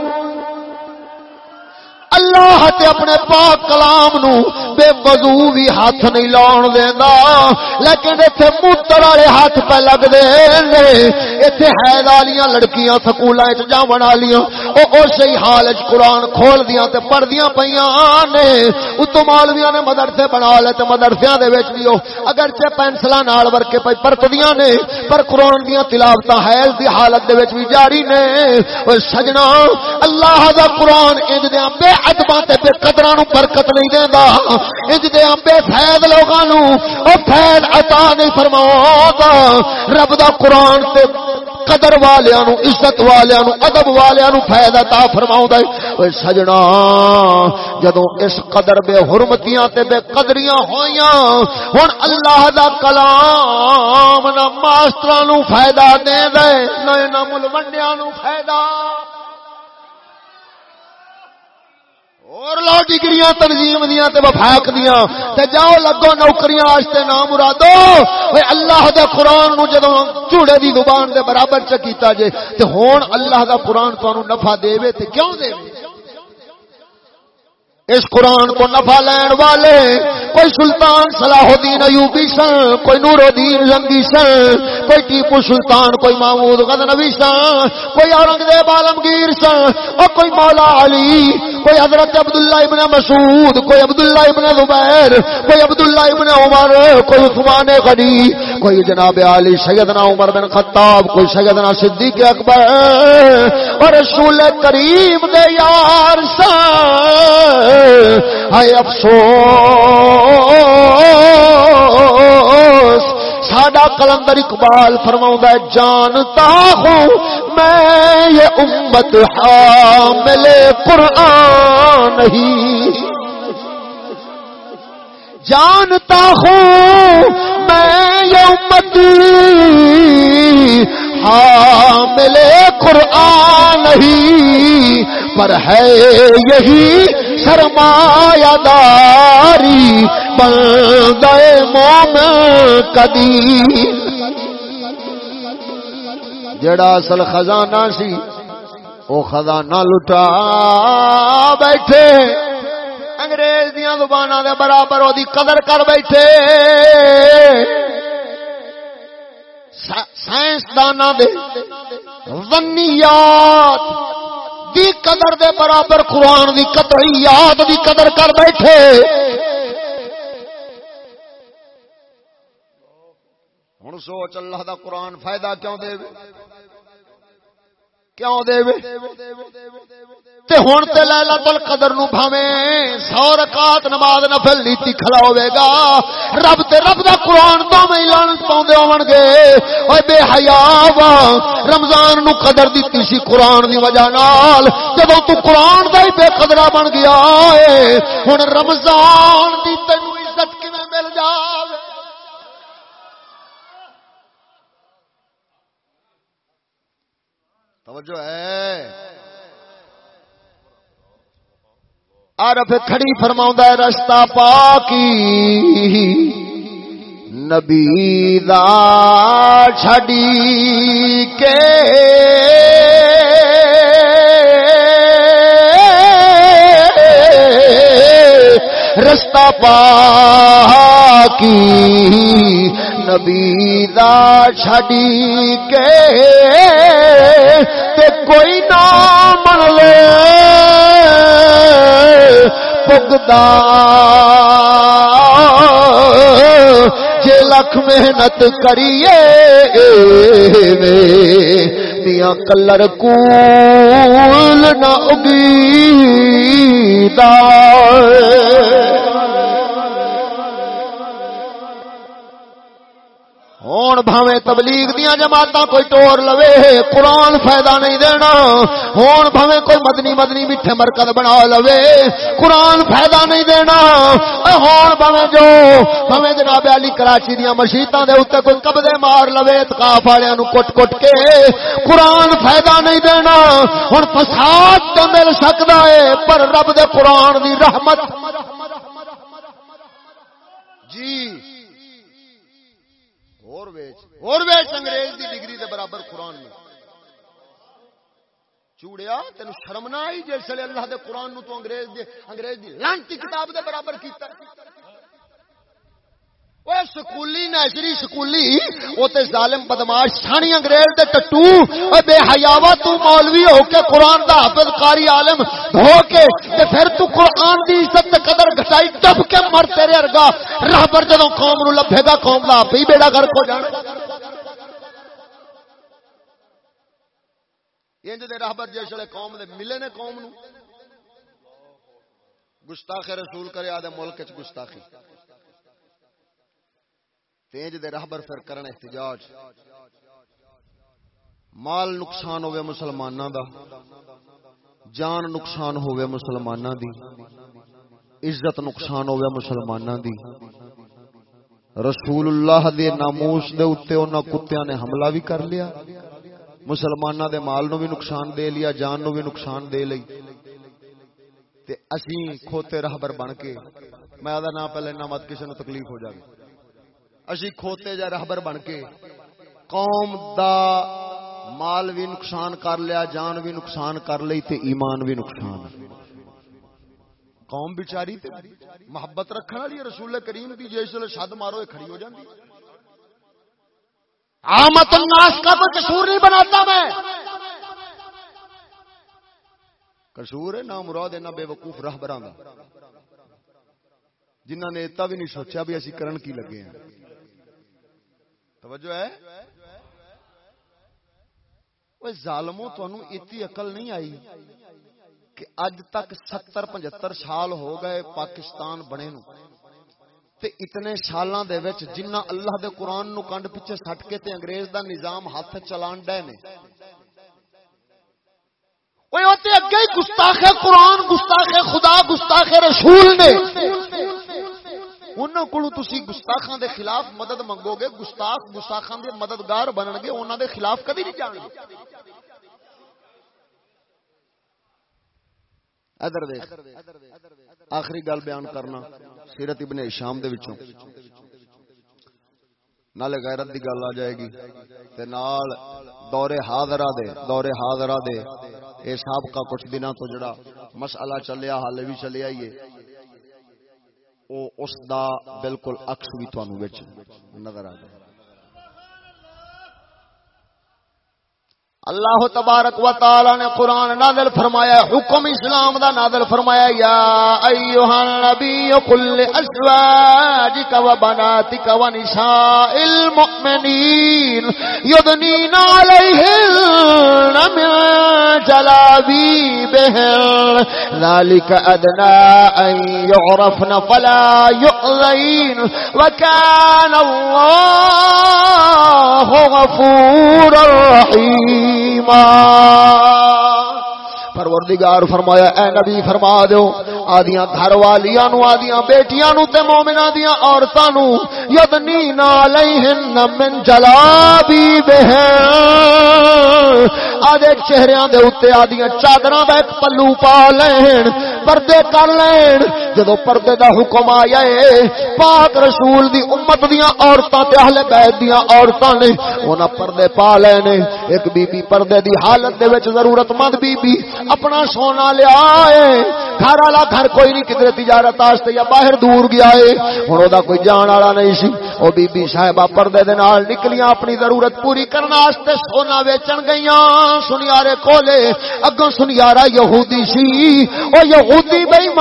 اللہ تے اپنے پاک کلام نو بے وضو بھی ہاتھ نہیں لاؤن دیندا۔ لیکن ایتھے موتر والے ہاتھ پہ لگ دے نے ایتھے حید والیاں لڑکیاں سکولاں وچ جاون والیاں او اسی حال وچ قرآن کھول دیاں تے پڑھدیاں پیاں نے۔ اتوں مولویاں نے مدرسے بنا لے تے مدرسیاں دے وچ بھی اگرچہ پینسلاں نال ورکے پئی پرتدیاں نے، پر قرآن دیاں تلاوتاں حیض دی حالت دے وچ بھی جاری نے۔ او سجنا، اللہ دا قرآن انج دیاں بے ادب ادباں تے بے قدراں نو برکت نہیں دیندا۔ انج دے بے فیض لوکاں نو او فیض عطا نہیں فرماوندا رب دا قرآن تے قدر والیاں نو عزت والیاں نو ادب والیاں نو فیض عطا فرماوندا ہے۔ اوے سجنا، جدوں اس قدر بے حرمتیاں تے بے قدریاں ہویاں ہن اللہ دا کلام نہ ماسٹراں نو فائدہ دے دے نہ ملوڈیاں نو فائدہ اور لو ڈگریاں، تنظیم دیاں تے وفاق دیاں۔ تے جاؤ لگو نوکریاں واسطے نام مرادو۔ اوے اللہ دے قرآن نو جدوں چوڑے دی زبان دے برابر چ کیتا جے، تے ہن اللہ دا قرآن تانوں نفع دے تے کیوں دے اس قرآن کو نفع لین والے کوئی سلطان صلاح الدین ایوبی سن کوئی نور الدین زنگی سن کوئی ٹیپو سلطان، کوئی محمود غزنوی سن کوئی اورنگزیب عالمگیر سن اور کوئی مولا علی، کوئی حضرت عبداللہ ابن مسعود، کوئی عبداللہ ابن زبیر، کوئی عبداللہ ابن عمر، کوئی عثمان غنی، کوئی جناب علی سیدنا عمر بن خطاب، کوئی سیدنا صدیق اکبر، اور رسول کریم دے یار سن ہائے افسوس۔ ساڈا کلندر اقبال فرماؤں جانتا ہوں میں یہ امت حامل قرآن نہیں۔ جانتا ہوں میں یہ امت حامل قرآن نہیں، پر ہے یہی سرمایہ داری بندے مومن کدی جڑا اصل خزانہ سی وہ خزانہ لٹا بیٹھے۔ انگریز دیا زبان دے برابر وہ قدر کر بیٹھے۔ سائنسدان دے ونیات۔ دی قدر دے برابر قرآن دی قطعی یاد دی قدر کر بیٹھے۔ ہوں سوچ اللہ دا قرآن فائدہ کیوں دے؟ کیوں دے تے ہن تے لیلۃ القدر نو بھاویں 100 رکعات نماز نفل نیتی کھڑا ہوے گا۔ رب تے رب دا قران تو میں اعلان پاوندے ہون گے اوے بے حیا وا، رمضان نو قدر دتی سی قران دی وجہ نال۔ جدوں تو قران دا ہی بے قدرہ بن گیا اے ہن رمضان دی تینو توجہ ہے۔ عرف کھڑی فرماؤں ہے رشتہ پاکی۔ نبی دا چھڑی کے۔ رستہ پاکی۔ نبی دا چھڑی کے تے کوئی نام من لے۔ پگدا۔ جے لکھ محنت کریے میاں کلر کول نہ اگی دار ہوں بھاوے تبلیغ دیا جماعت کوئی ٹور لوے، قرآن فائدہ نہیں دینا۔ ہوں بھاوے کوئی مدنی مدنی میٹھے مرکز بنا لوے، قرآن فائدہ نہیں دینا۔ ہوں بھاوے جو بھاوے جناب علی کراچی دیا مشیتوں کے اتنے کوئی قبضے مار لوے اتقاف تکاف والوں کٹ کٹ کے، قرآن فائدہ نہیں دینا۔ ہوں فساد تو مل سکتا ہے پر رب دے قرآن دی رحمت۔ جی۔ اور ویچ انگریز دی ڈگری دے برابر قرآن میں چوڑیا تین شرم نہ آئی جس اللہ دے قرآن نو تو انگریز دے انگریز دی لانتی کتاب دے برابر کیتا۔ سکولی نیچری سکولی وہ تے ظالم بدماش چھانی انگریز دے ٹٹو اے بے حیاوا تو مولوی ہو کے قرآن دا حافظ قاری عالم ہو کے تے پھر تو قرآن دی عزت تے قدر گھٹائی دب کے مر تیرے ارگا رہبر جدوں قوم نو لبھے گا قوم دا آپ ہی بیڑا گھر کو جانا انج دے رہبر جسے قوم دے ملے نے قوم نو گستاخ رسول کرے آدھے ملک چ گستاخی تیج دے رہبر پھر کرن احتجاج۔ مال نقصان ہوئے مسلماناں دا، جان نقصان ہوئے مسلماناں دی، عزت نقصان ہوئے مسلماناں دی۔ رسول اللہ دے ناموس دے اوتے انہاں کتیاں نے حملہ بھی کر لیا، مسلماناں دے مال نو بھی نقصان دے لیا، جان نو بھی نقصان دے لئی۔ تے اسی کھوتے رہبر بن کے، میں آدھا نہ پہلے نہ مت کسی نو تکلیف ہو جائے اسی کھوتے جا رہبر بن کے۔ قوم دا مال بھی نقصان کر لیا، جان بھی نقصان کر لی تے ایمان بھی نقصان۔ قوم بچاری تے محبت رکھنے والی رسول کریم دی، جس ویلے شد مارو کھڑی ہو جاتی آمت الناس کا کوئی قصور نہیں بناتا میں۔ قصور ہے، نہ مراد ہے، نہ بے وقوف رہبراں جنہوں نے اتنا بھی نہیں سوچا بھی اسی کرن کی لگے ہیں۔ توجہ ہے؟ وہ ظالموں تمہوں اتنی اقل نہیں آئی کہ اج تک ستر پچہتر سال ہو گئے پاکستان بنے نو تے اتنے سالاں دے وچ جنہ اللہ دے قرآن نو کنڈ پیچھے سٹ کے تے انگریز دا نظام ہاتھ چلان ڈے نے۔ وہ اگے گستاخ قرآن، گستاخ خدا، گستاخ رسول نے۔ انہوں کو تسی گستاخان دے خلاف مدد منگو گے گستاخ گستاخان دے مددگار بنن گے انہوں دے خلاف کدی نہیں جان گے ادھر دیکھ، آخری گل بیان کرنا سیرت ابن شام دے وچوں۔ نالے غیرت دی گل آ جائے گی۔ تے نال دور حاضرہ دے دور حاضرہ دے۔ اے سابقہ کچھ دنوں تو جڑا مسئلہ چلیا حالے بھی چلیا ہی ہے۔ او اس دا بالکل عکس بھی تھانو وچ نظر آ جائے اللہ تبارک و تعالی نے قرآن نازل فرمایا حکم اسلام دا نازل فرمایا یا ایوہ النبی قل ازواجک و بناتک و نساء المؤمنین یدنین علیہن من جلابی بہن ذالک ادنا ان یعرفن فلا یؤذین، وکان اللہ غفور رحیم۔ الرحیم پروردگار فرمایا، اے نبی فرما دیو، آدیاں گھر والیاں نو، آدیاں بیٹیاں نو تے مومنہ دیاں عورتاں نو یدنین علیہن من جلابی بہن۔ آدھے چہریاں دے اتے آدیاں چادراں دا ایک پلو پا لین۔ پردے کر لین۔ جدو پردے دا حکم آیا ہے، پاک رسول دی امت دیاں عورتاں تے اہل بیت دیاں عورتاں نے انہاں پردے پا لینے ایک بی بی پردے دی حالت دے وچ ضرورت مند بی بی اپنا سونا لیا ہے۔ گھر والا گھر کوئی نہیں کدھر تجارت واسطے یا باہر دور گیا ہے۔ ہن او دا کوئی جان والا نہیں سی۔ او بی بی صاحبہ پردے دے نال نکلیاں اپنی ضرورت پوری کرن واسطے سونا ویچن گئیاں۔ سنیارے کولے، اگوں سنیارا یہودی سی۔ او یہودی بے ایمان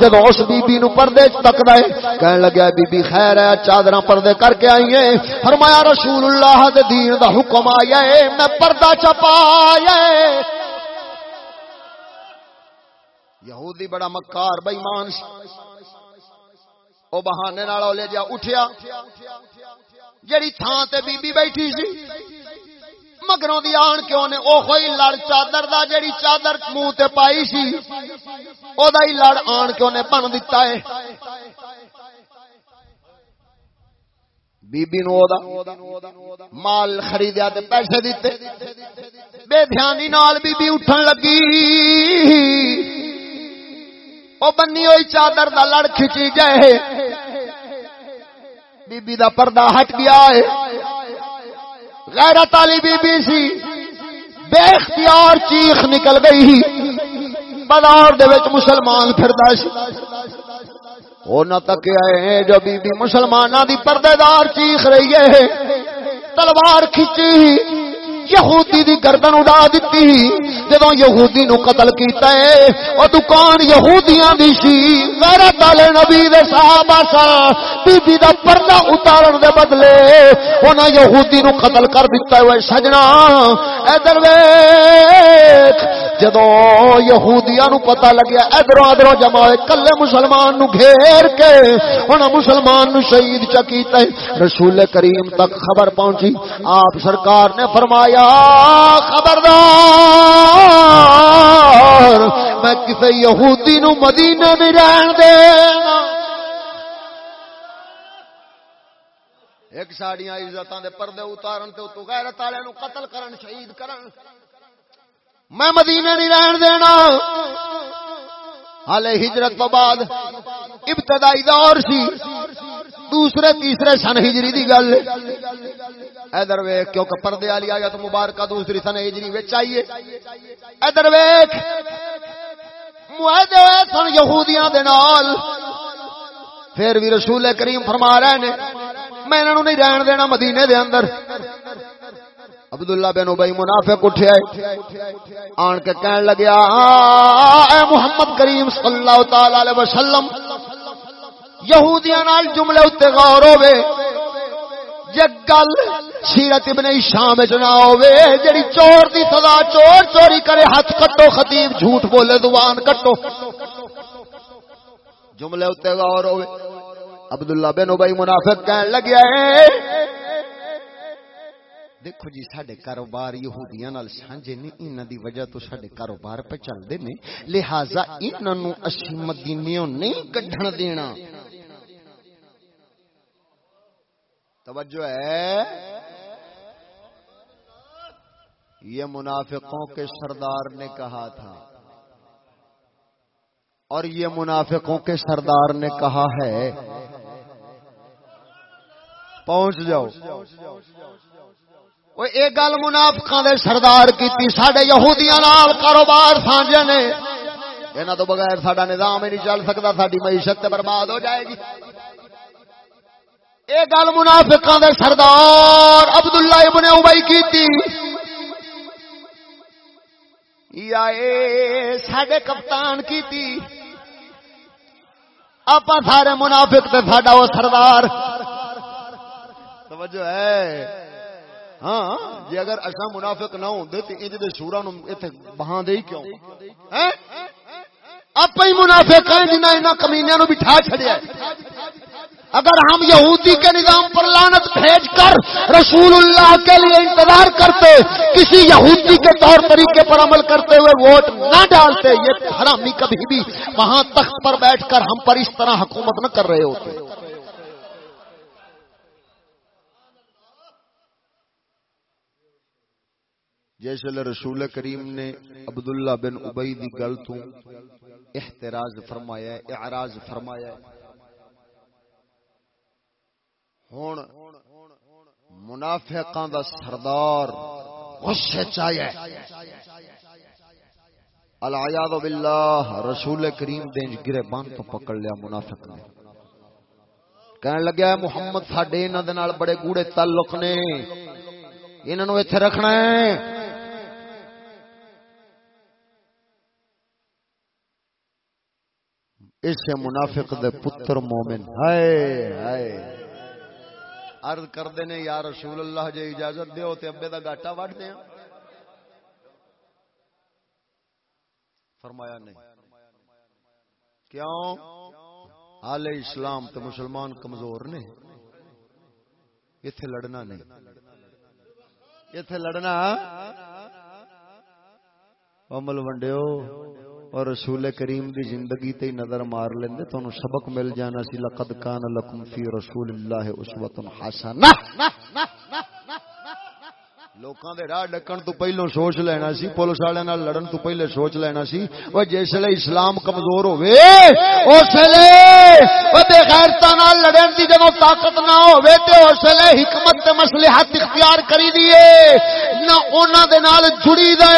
جب اس بی بی نو پردے تکدا ہے، کہن لگا بی بی خیر ہے، چادراں پردے کر کے آئی ہیں۔ فرمایا، رسول اللہ دے دین دا حکم آیا ہے، میں پردہ چپایا ہے۔ یہودی بڑا مکار بے ایمان سی۔ او بہانے نال لے جا اٹھیا جڑی تھان تے بی بی بیٹھی سی۔ مگروں دی آن کیوں نے او ہوئی لڑ چادر دا جڑی چادر منہ تے پائی سی او دا ہی لڑ آن کیوں نے بن دتا ہے۔ بی بی نو دا مال خریدیا تے پیسے دیتے بے دھیانی نال بی بی اٹھن لگی۔ او بنی ہوئی چادر دا لڑ کھچی گئے بی بی دا پردہ ہٹ گیا ہے۔ غیرت والی بی بی سی۔ بے اختیار چیخ نکل گئی۔ بازار دے وچ مسلمان پھردا سی۔ او نہ تک آئے جو بی بی مسلماناں دی پردے دار چیخ رہی ہے۔ تلوار کھچی۔ یہودی دی گردن اڑا دیتی جدوں یہودی نو قتل کیتا ہے، او دکان یہودیاں دی سی؟ غیرت والے نبی دے صحابہ سا بی بی دا پردہ اتارن دے بدلے۔ انہاں یہودی نو قتل کر دیتا ہے سجنا۔ ادھر ویکھ۔ جدوں یہودیاں نو پتہ لگیا، ادھروں ادھروں جمع ہوئے، کلے مسلمان نو گھیر کے انہاں مسلمان نو شہید چا کیتا ہے۔ رسول کریم تک خبر پہنچی، آپ سرکار نے فرمایا، خبردار، میں کسی یہودی نو مدینے نہیں رہن دینا۔ ایک ساڑیاں عزتاں دے پردے اتارن تے تو غیرت والے نو قتل کرن، شہید کرن۔ میں مدینے نہیں رہن دینا۔ حالے ہجرت تو بعد ابتدائی دور سی، دوسرے، تیسرے سن ہجری دی گل۔ ادھر ویخ کیونکہ پردے والی آیا تو مبارکہ دوسری سن ہجری وچ آئیے ادھر ویخ معاہدے ہوئے سن یہودیاں دے نال۔ پھر بھی رسول کریم فرما رہے نے، میں انہوں نہیں رہن دینا مدینے دے اندر۔ عبداللہ بن ابئی منافق اٹھیا آن کے کہن لگیا اے محمد کریم صلی اللہ تعالی علیہ وسلم، یہودیاں نال جملے اتے غور ہوے جے گل سیرت ابن شام وچ نہ ہوے جڑی چور دی سزا، چور چوری کرے ہاتھ کٹو، خطیب جھوٹ بولے، زبان کٹو۔ جملے اتے غور ہوے عبداللہ بن ابئی منافق کہن لگیا اے دیکھو جی سڈے کاروبار یہودیاں نال سانجے نے انہاں دی وجہ تو سڈے کاروبار پہ چلدے نے لہذا انہاں نو اسی مدینیوں نہیں کڈھن دینا توجہ ہے یہ منافقوں کے سردار نے کہا تھا اور یہ منافقوں کے سردار نے کہا ہے پہنچ جاؤ وہ ایک گل منافقاں دے سردار کیتی ساڈے یہودیاں نال کاروبار سانجے نے انہاں تو بغیر ساڈا نظام ہی نہیں چل سکتا ساری معیشت تے برباد ہو جائے گی اے گل منافقاں دے سردار عبداللہ ابن ابئی کیتی یا اے ساڈے کپتان کیتی آپ سارے منافق تے ساڈا وہ سردار توجہ ہے ہاں جی اگر اصا منافق نہ ہوندے تے انج دے سورا نو ایتھے بہاں دے ہی کیوں؟ ہیں آپ ہی منافق ہیں جنہاں انہاں کمینیاں نو بٹھا چھڑیا اگر ہم یہودی کے نظام پر لانت بھیج کر رسول اللہ کے لیے انتظار کرتے، کسی یہودی کے طور طریقے پر عمل کرتے ہوئے ووٹ نہ ڈالتے، یہ حرامی کبھی بھی وہاں تخت پر بیٹھ کر ہم پر اس طرح حکومت نہ کر رہے ہوتے۔ جیسے رسول کریم نے عبداللہ بن ابئی دی گل تو احتراز فرمایا ہے، اعراض فرمایا ہے۔ ہن منافقاں دا سردار غصے چایا العیاذ باللہ، رسول کریم دے گرے بان تو پکڑ لیا منافق نے۔ کہنے لگا محمد، ساڈے انہاں دے نال بڑے گوڑے تعلق نے۔ انہاں نو ایتھے رکھنا ہے۔ اسے منافق دے پتر مومن۔ ہائے ہائے۔ عرض کردے نے، یا رسول اللہ، جے اجازت دیو تے ابے دا گاٹا وڈ دیاں فرمایا نہیں۔ کیوں؟ حال اسلام تے مسلمان کمزور نے۔ ایتھے لڑنا نہیں۔ ایتھے لڑنا۔ عمل ونڈیو اور رسول کریم دی زندگی تے نظر مار لیندے تانوں سبق مل جانا سی، لقد کان لکم فی رسول اللہ اسوۃ حسنہ۔ لوکاں دے راہ ڈکن تو پہلو سوچ لینا سی، پولیس والے نال لڑن تو پہلے سوچ لینا سی۔ او جس لے اسلام کمزور ہوے اس لے او بے غیرتا نال لڑن دی جدوں طاقت نہ ہوے تے اس لے حکمت تے مصلحت اختیار کری دیے نہ انہاں دے نال جڑی دے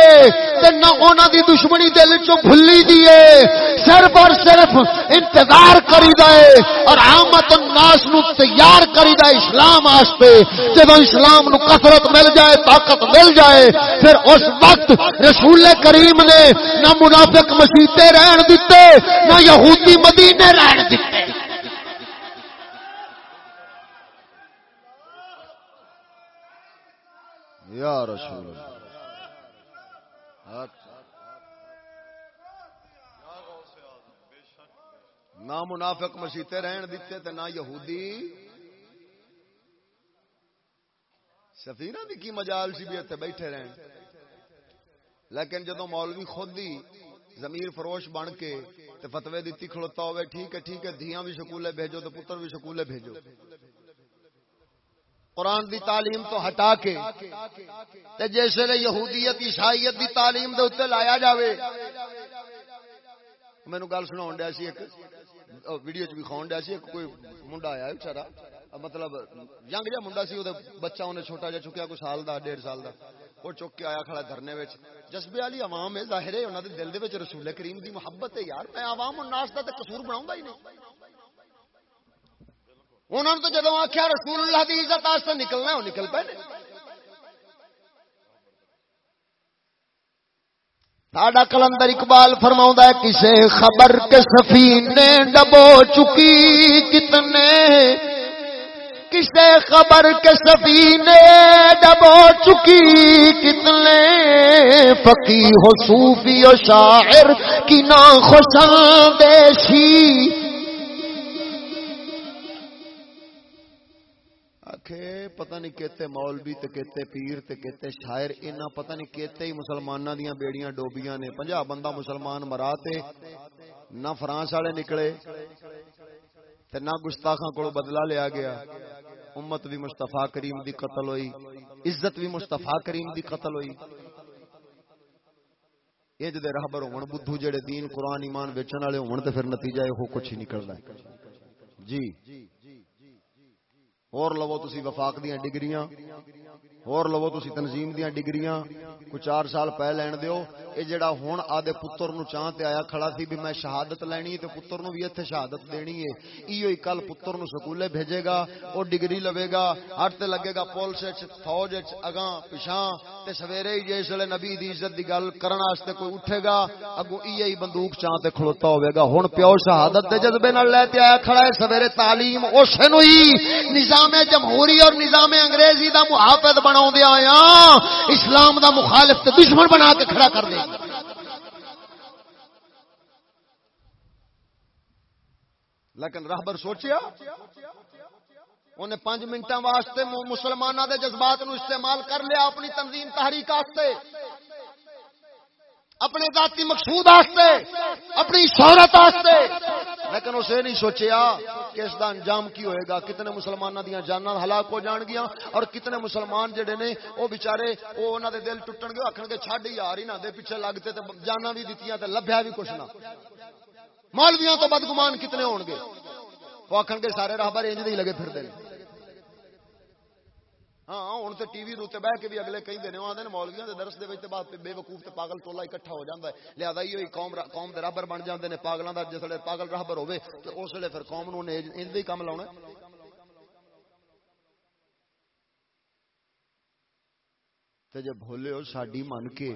تے نہ انہاں دی دشمنی دل چوں بھلی دیے جی صرف اور صرف انتظار کری دے اور عامت الناس نو تیار کری دے اسلام واسطے جدوں اسلام نو کثرت مل جائے، طاقت مل جائے، پھر اس وقت رسول کریم نے نہ منافق مسیطے رہن دیتے، نہ یہودی مدینے رہن دیتے۔ یا رسول اللہ۔ نہ منافق مسیطے رہن دیتے تے نہ یہودی۔ سفیر دی کی مجال سی بھی اتنے بیٹھے رہن۔ لیکن جدو مولوی خود ہی زمیر فروش بن کے تے فتوی دیتی کھلوتا ہوئے، ٹھیک ہے ٹھیک ہے، دھیاں بھی سکولے بھیجو تو پتر بھی سکولے بھیجو۔ قرآن دی تعلیم تو ہٹا کے تے جیسے یہودیت، عیسائیت دی تعلیم دے اتنے لایا جاوے۔ مینو گل سنا ڈیا سی ایک ویڈیو چ بھی کھاؤن ڈیا سی، ایک کوئی منڈا آیا بچارا۔ مطلب ینگ جا منڈا سی بچہ انہیں چھوٹا جا چکیا، کوئی سال دا، ڈیڑھ سال دا۔ وہ چک کے آیا کھڑا دھرنے وچ۔ جذبے والی عوام ہے، ظاہر ہے انہاں دے دل دے وچ رسول کریم دی محبت ہے یار۔ میں عوام الناس دا تے قصور بناوندا ہی نہیں۔ انہوں نے تو جدو آخیا رسول اللہ دی عزت واسطے نکلنا وہ نکل پے۔ ساڈا کلندر اقبال فرما ہے، کسے خبر کے سفینے ڈبو چکی کتنے؟ کسے خبر کے سفینے ڈبو چکی کتنے؟ فقی ہو صوفی و شاعر کی نا خوشن دیشی پتہ نہیں کہتے مولوی تے کہتے پیر تے کہتے شاعر انہاں پتہ نہیں کہتے ہی مسلماناں دیاں بیڑیاں ڈوبیاں نے۔ 50 بندہ مسلمان مرا تے نہ فرانس والے نکلے تے نہ گستاخاں کولوں بدلہ لیا گیا۔ امت بھی مصطفی کریم دی قتل ہوئی، عزت بھی مصطفی کریم دی قتل ہوئی۔ یہ جدے رہبر ہون بدھو جڑے دین، قرآن، ایمان ویچن والے ہون تے پھر نتیجہ یہ کچھ ہی نکلدا ہے۔ جی۔ اور لو تسی وفاق دیاں ڈگریاں۔ اور لو تسی تنظیم دیاں ڈگریاں کوئی چار سال پہ لین دیو اے جڑا ہن آدے پتر نو چاہ تے آیا کھڑا سی بھی میں شہادت لینی تے پتر نو بھی ایتھے شہادت دینی ہے ایو ہی کل پتر نو سکولے بھیجے گا او ڈگری لوے گا ہٹ تے لگے گا پولیس وچ فوج وچ اگاں پیچھاں تے سویرے ہی جس ویلے نبی دی عزت دی گل کرن واسطے کوئی اٹھے گا اگوں ایے ہی بندوق چاہ تے کھڑوتا ہوے گا ہن پیو شہادت دے جذبے نال لے تے آیا کھڑا ہے سویرے تعلیم اس نو ہی نظام جمہوری اور نظام انگریزی دا محافظ بناون دے آیا اسلام دا مخالف تے دشمن بنا کے کھڑا کر دے۔ لیکن راہبر سوچیا، انہیں پانچ منٹوں واسطے مسلمانوں دے جذبات نو استعمال کر لیا اپنی تنظیم تحریک اپنے ذاتی مقصود واسطے اپنی شہرت واسطے لیکن اسے نہیں سوچیا کہ اس دا انجام کی ہوئے گا؟ کتنے مسلمانوں دیا جانا ہلاک ہو جان گیا اور کتنے مسلمان جڑے نے، وہ بچارے وہ انہوں دے دل ٹوٹن گے آخر گے، چھڈ ہی آ رہی نہ دے پیچھے لگتے تے جانا بھی دیتی تے لبیا بھی کچھ نہ۔ مولویاں تو بدگمان کتنے ہون گے؟ وہ آخر گے، سارے راہبر انج دے لگے پھر دے ہاں،, ہاں ہوں تو ٹی وی بہ کے بھی اگلے کہیں دن آدھے مولویاں کے درس کے بعد بے وقوف تے پاگل ٹولا اکٹھا ہو جاتا ہے۔ لہٰذا ہی قوم قوم کے رابر بن جاتے ہیں پاگلوں کا جس ویلے پاگل رابر ہوے تو اس ویلے پھر قوم نو ان ہی کام لاؤنا تے جے بھولے ہو ساڈی من کے،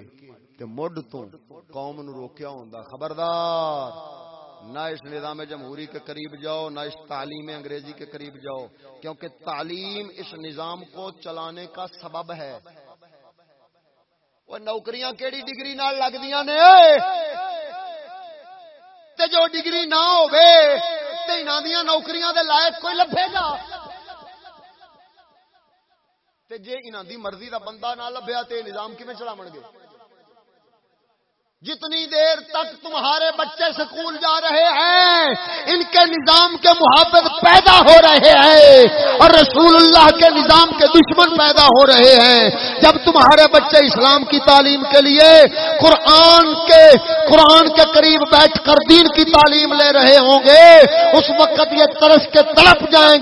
تے مڈ تو قوم نو روکیا ہوندا خبردار! نہ اس نظام جمہوری کے قریب جاؤ، نہ اس تعلیم انگریزی کے قریب جاؤ، کیونکہ تعلیم اس نظام کو چلانے کا سبب ہے۔ وہ نوکریاں کیڑی ڈگری نال لگ دیا نے؟ تے جو ڈگری نہ ہوئے نوکریاں دے لائق کوئی لبے گا؟ تے جے انہاں دی مرضی دا بندہ نہ لبیا تے نظام کیویں چلاون گے؟ جتنی دیر تک تمہارے بچے سکول جا رہے ہیں، ان کے نظام کے محافظ پیدا ہو رہے ہیں اور رسول اللہ کے نظام کے دشمن پیدا ہو رہے ہیں۔ جب تمہارے بچے اسلام کی تعلیم کے لیے قرآن کے قرآن کے قریب بیٹھ کر دین کی تعلیم لے رہے ہوں گے، اس وقت یہ ترس کے تڑپ جائیں گے۔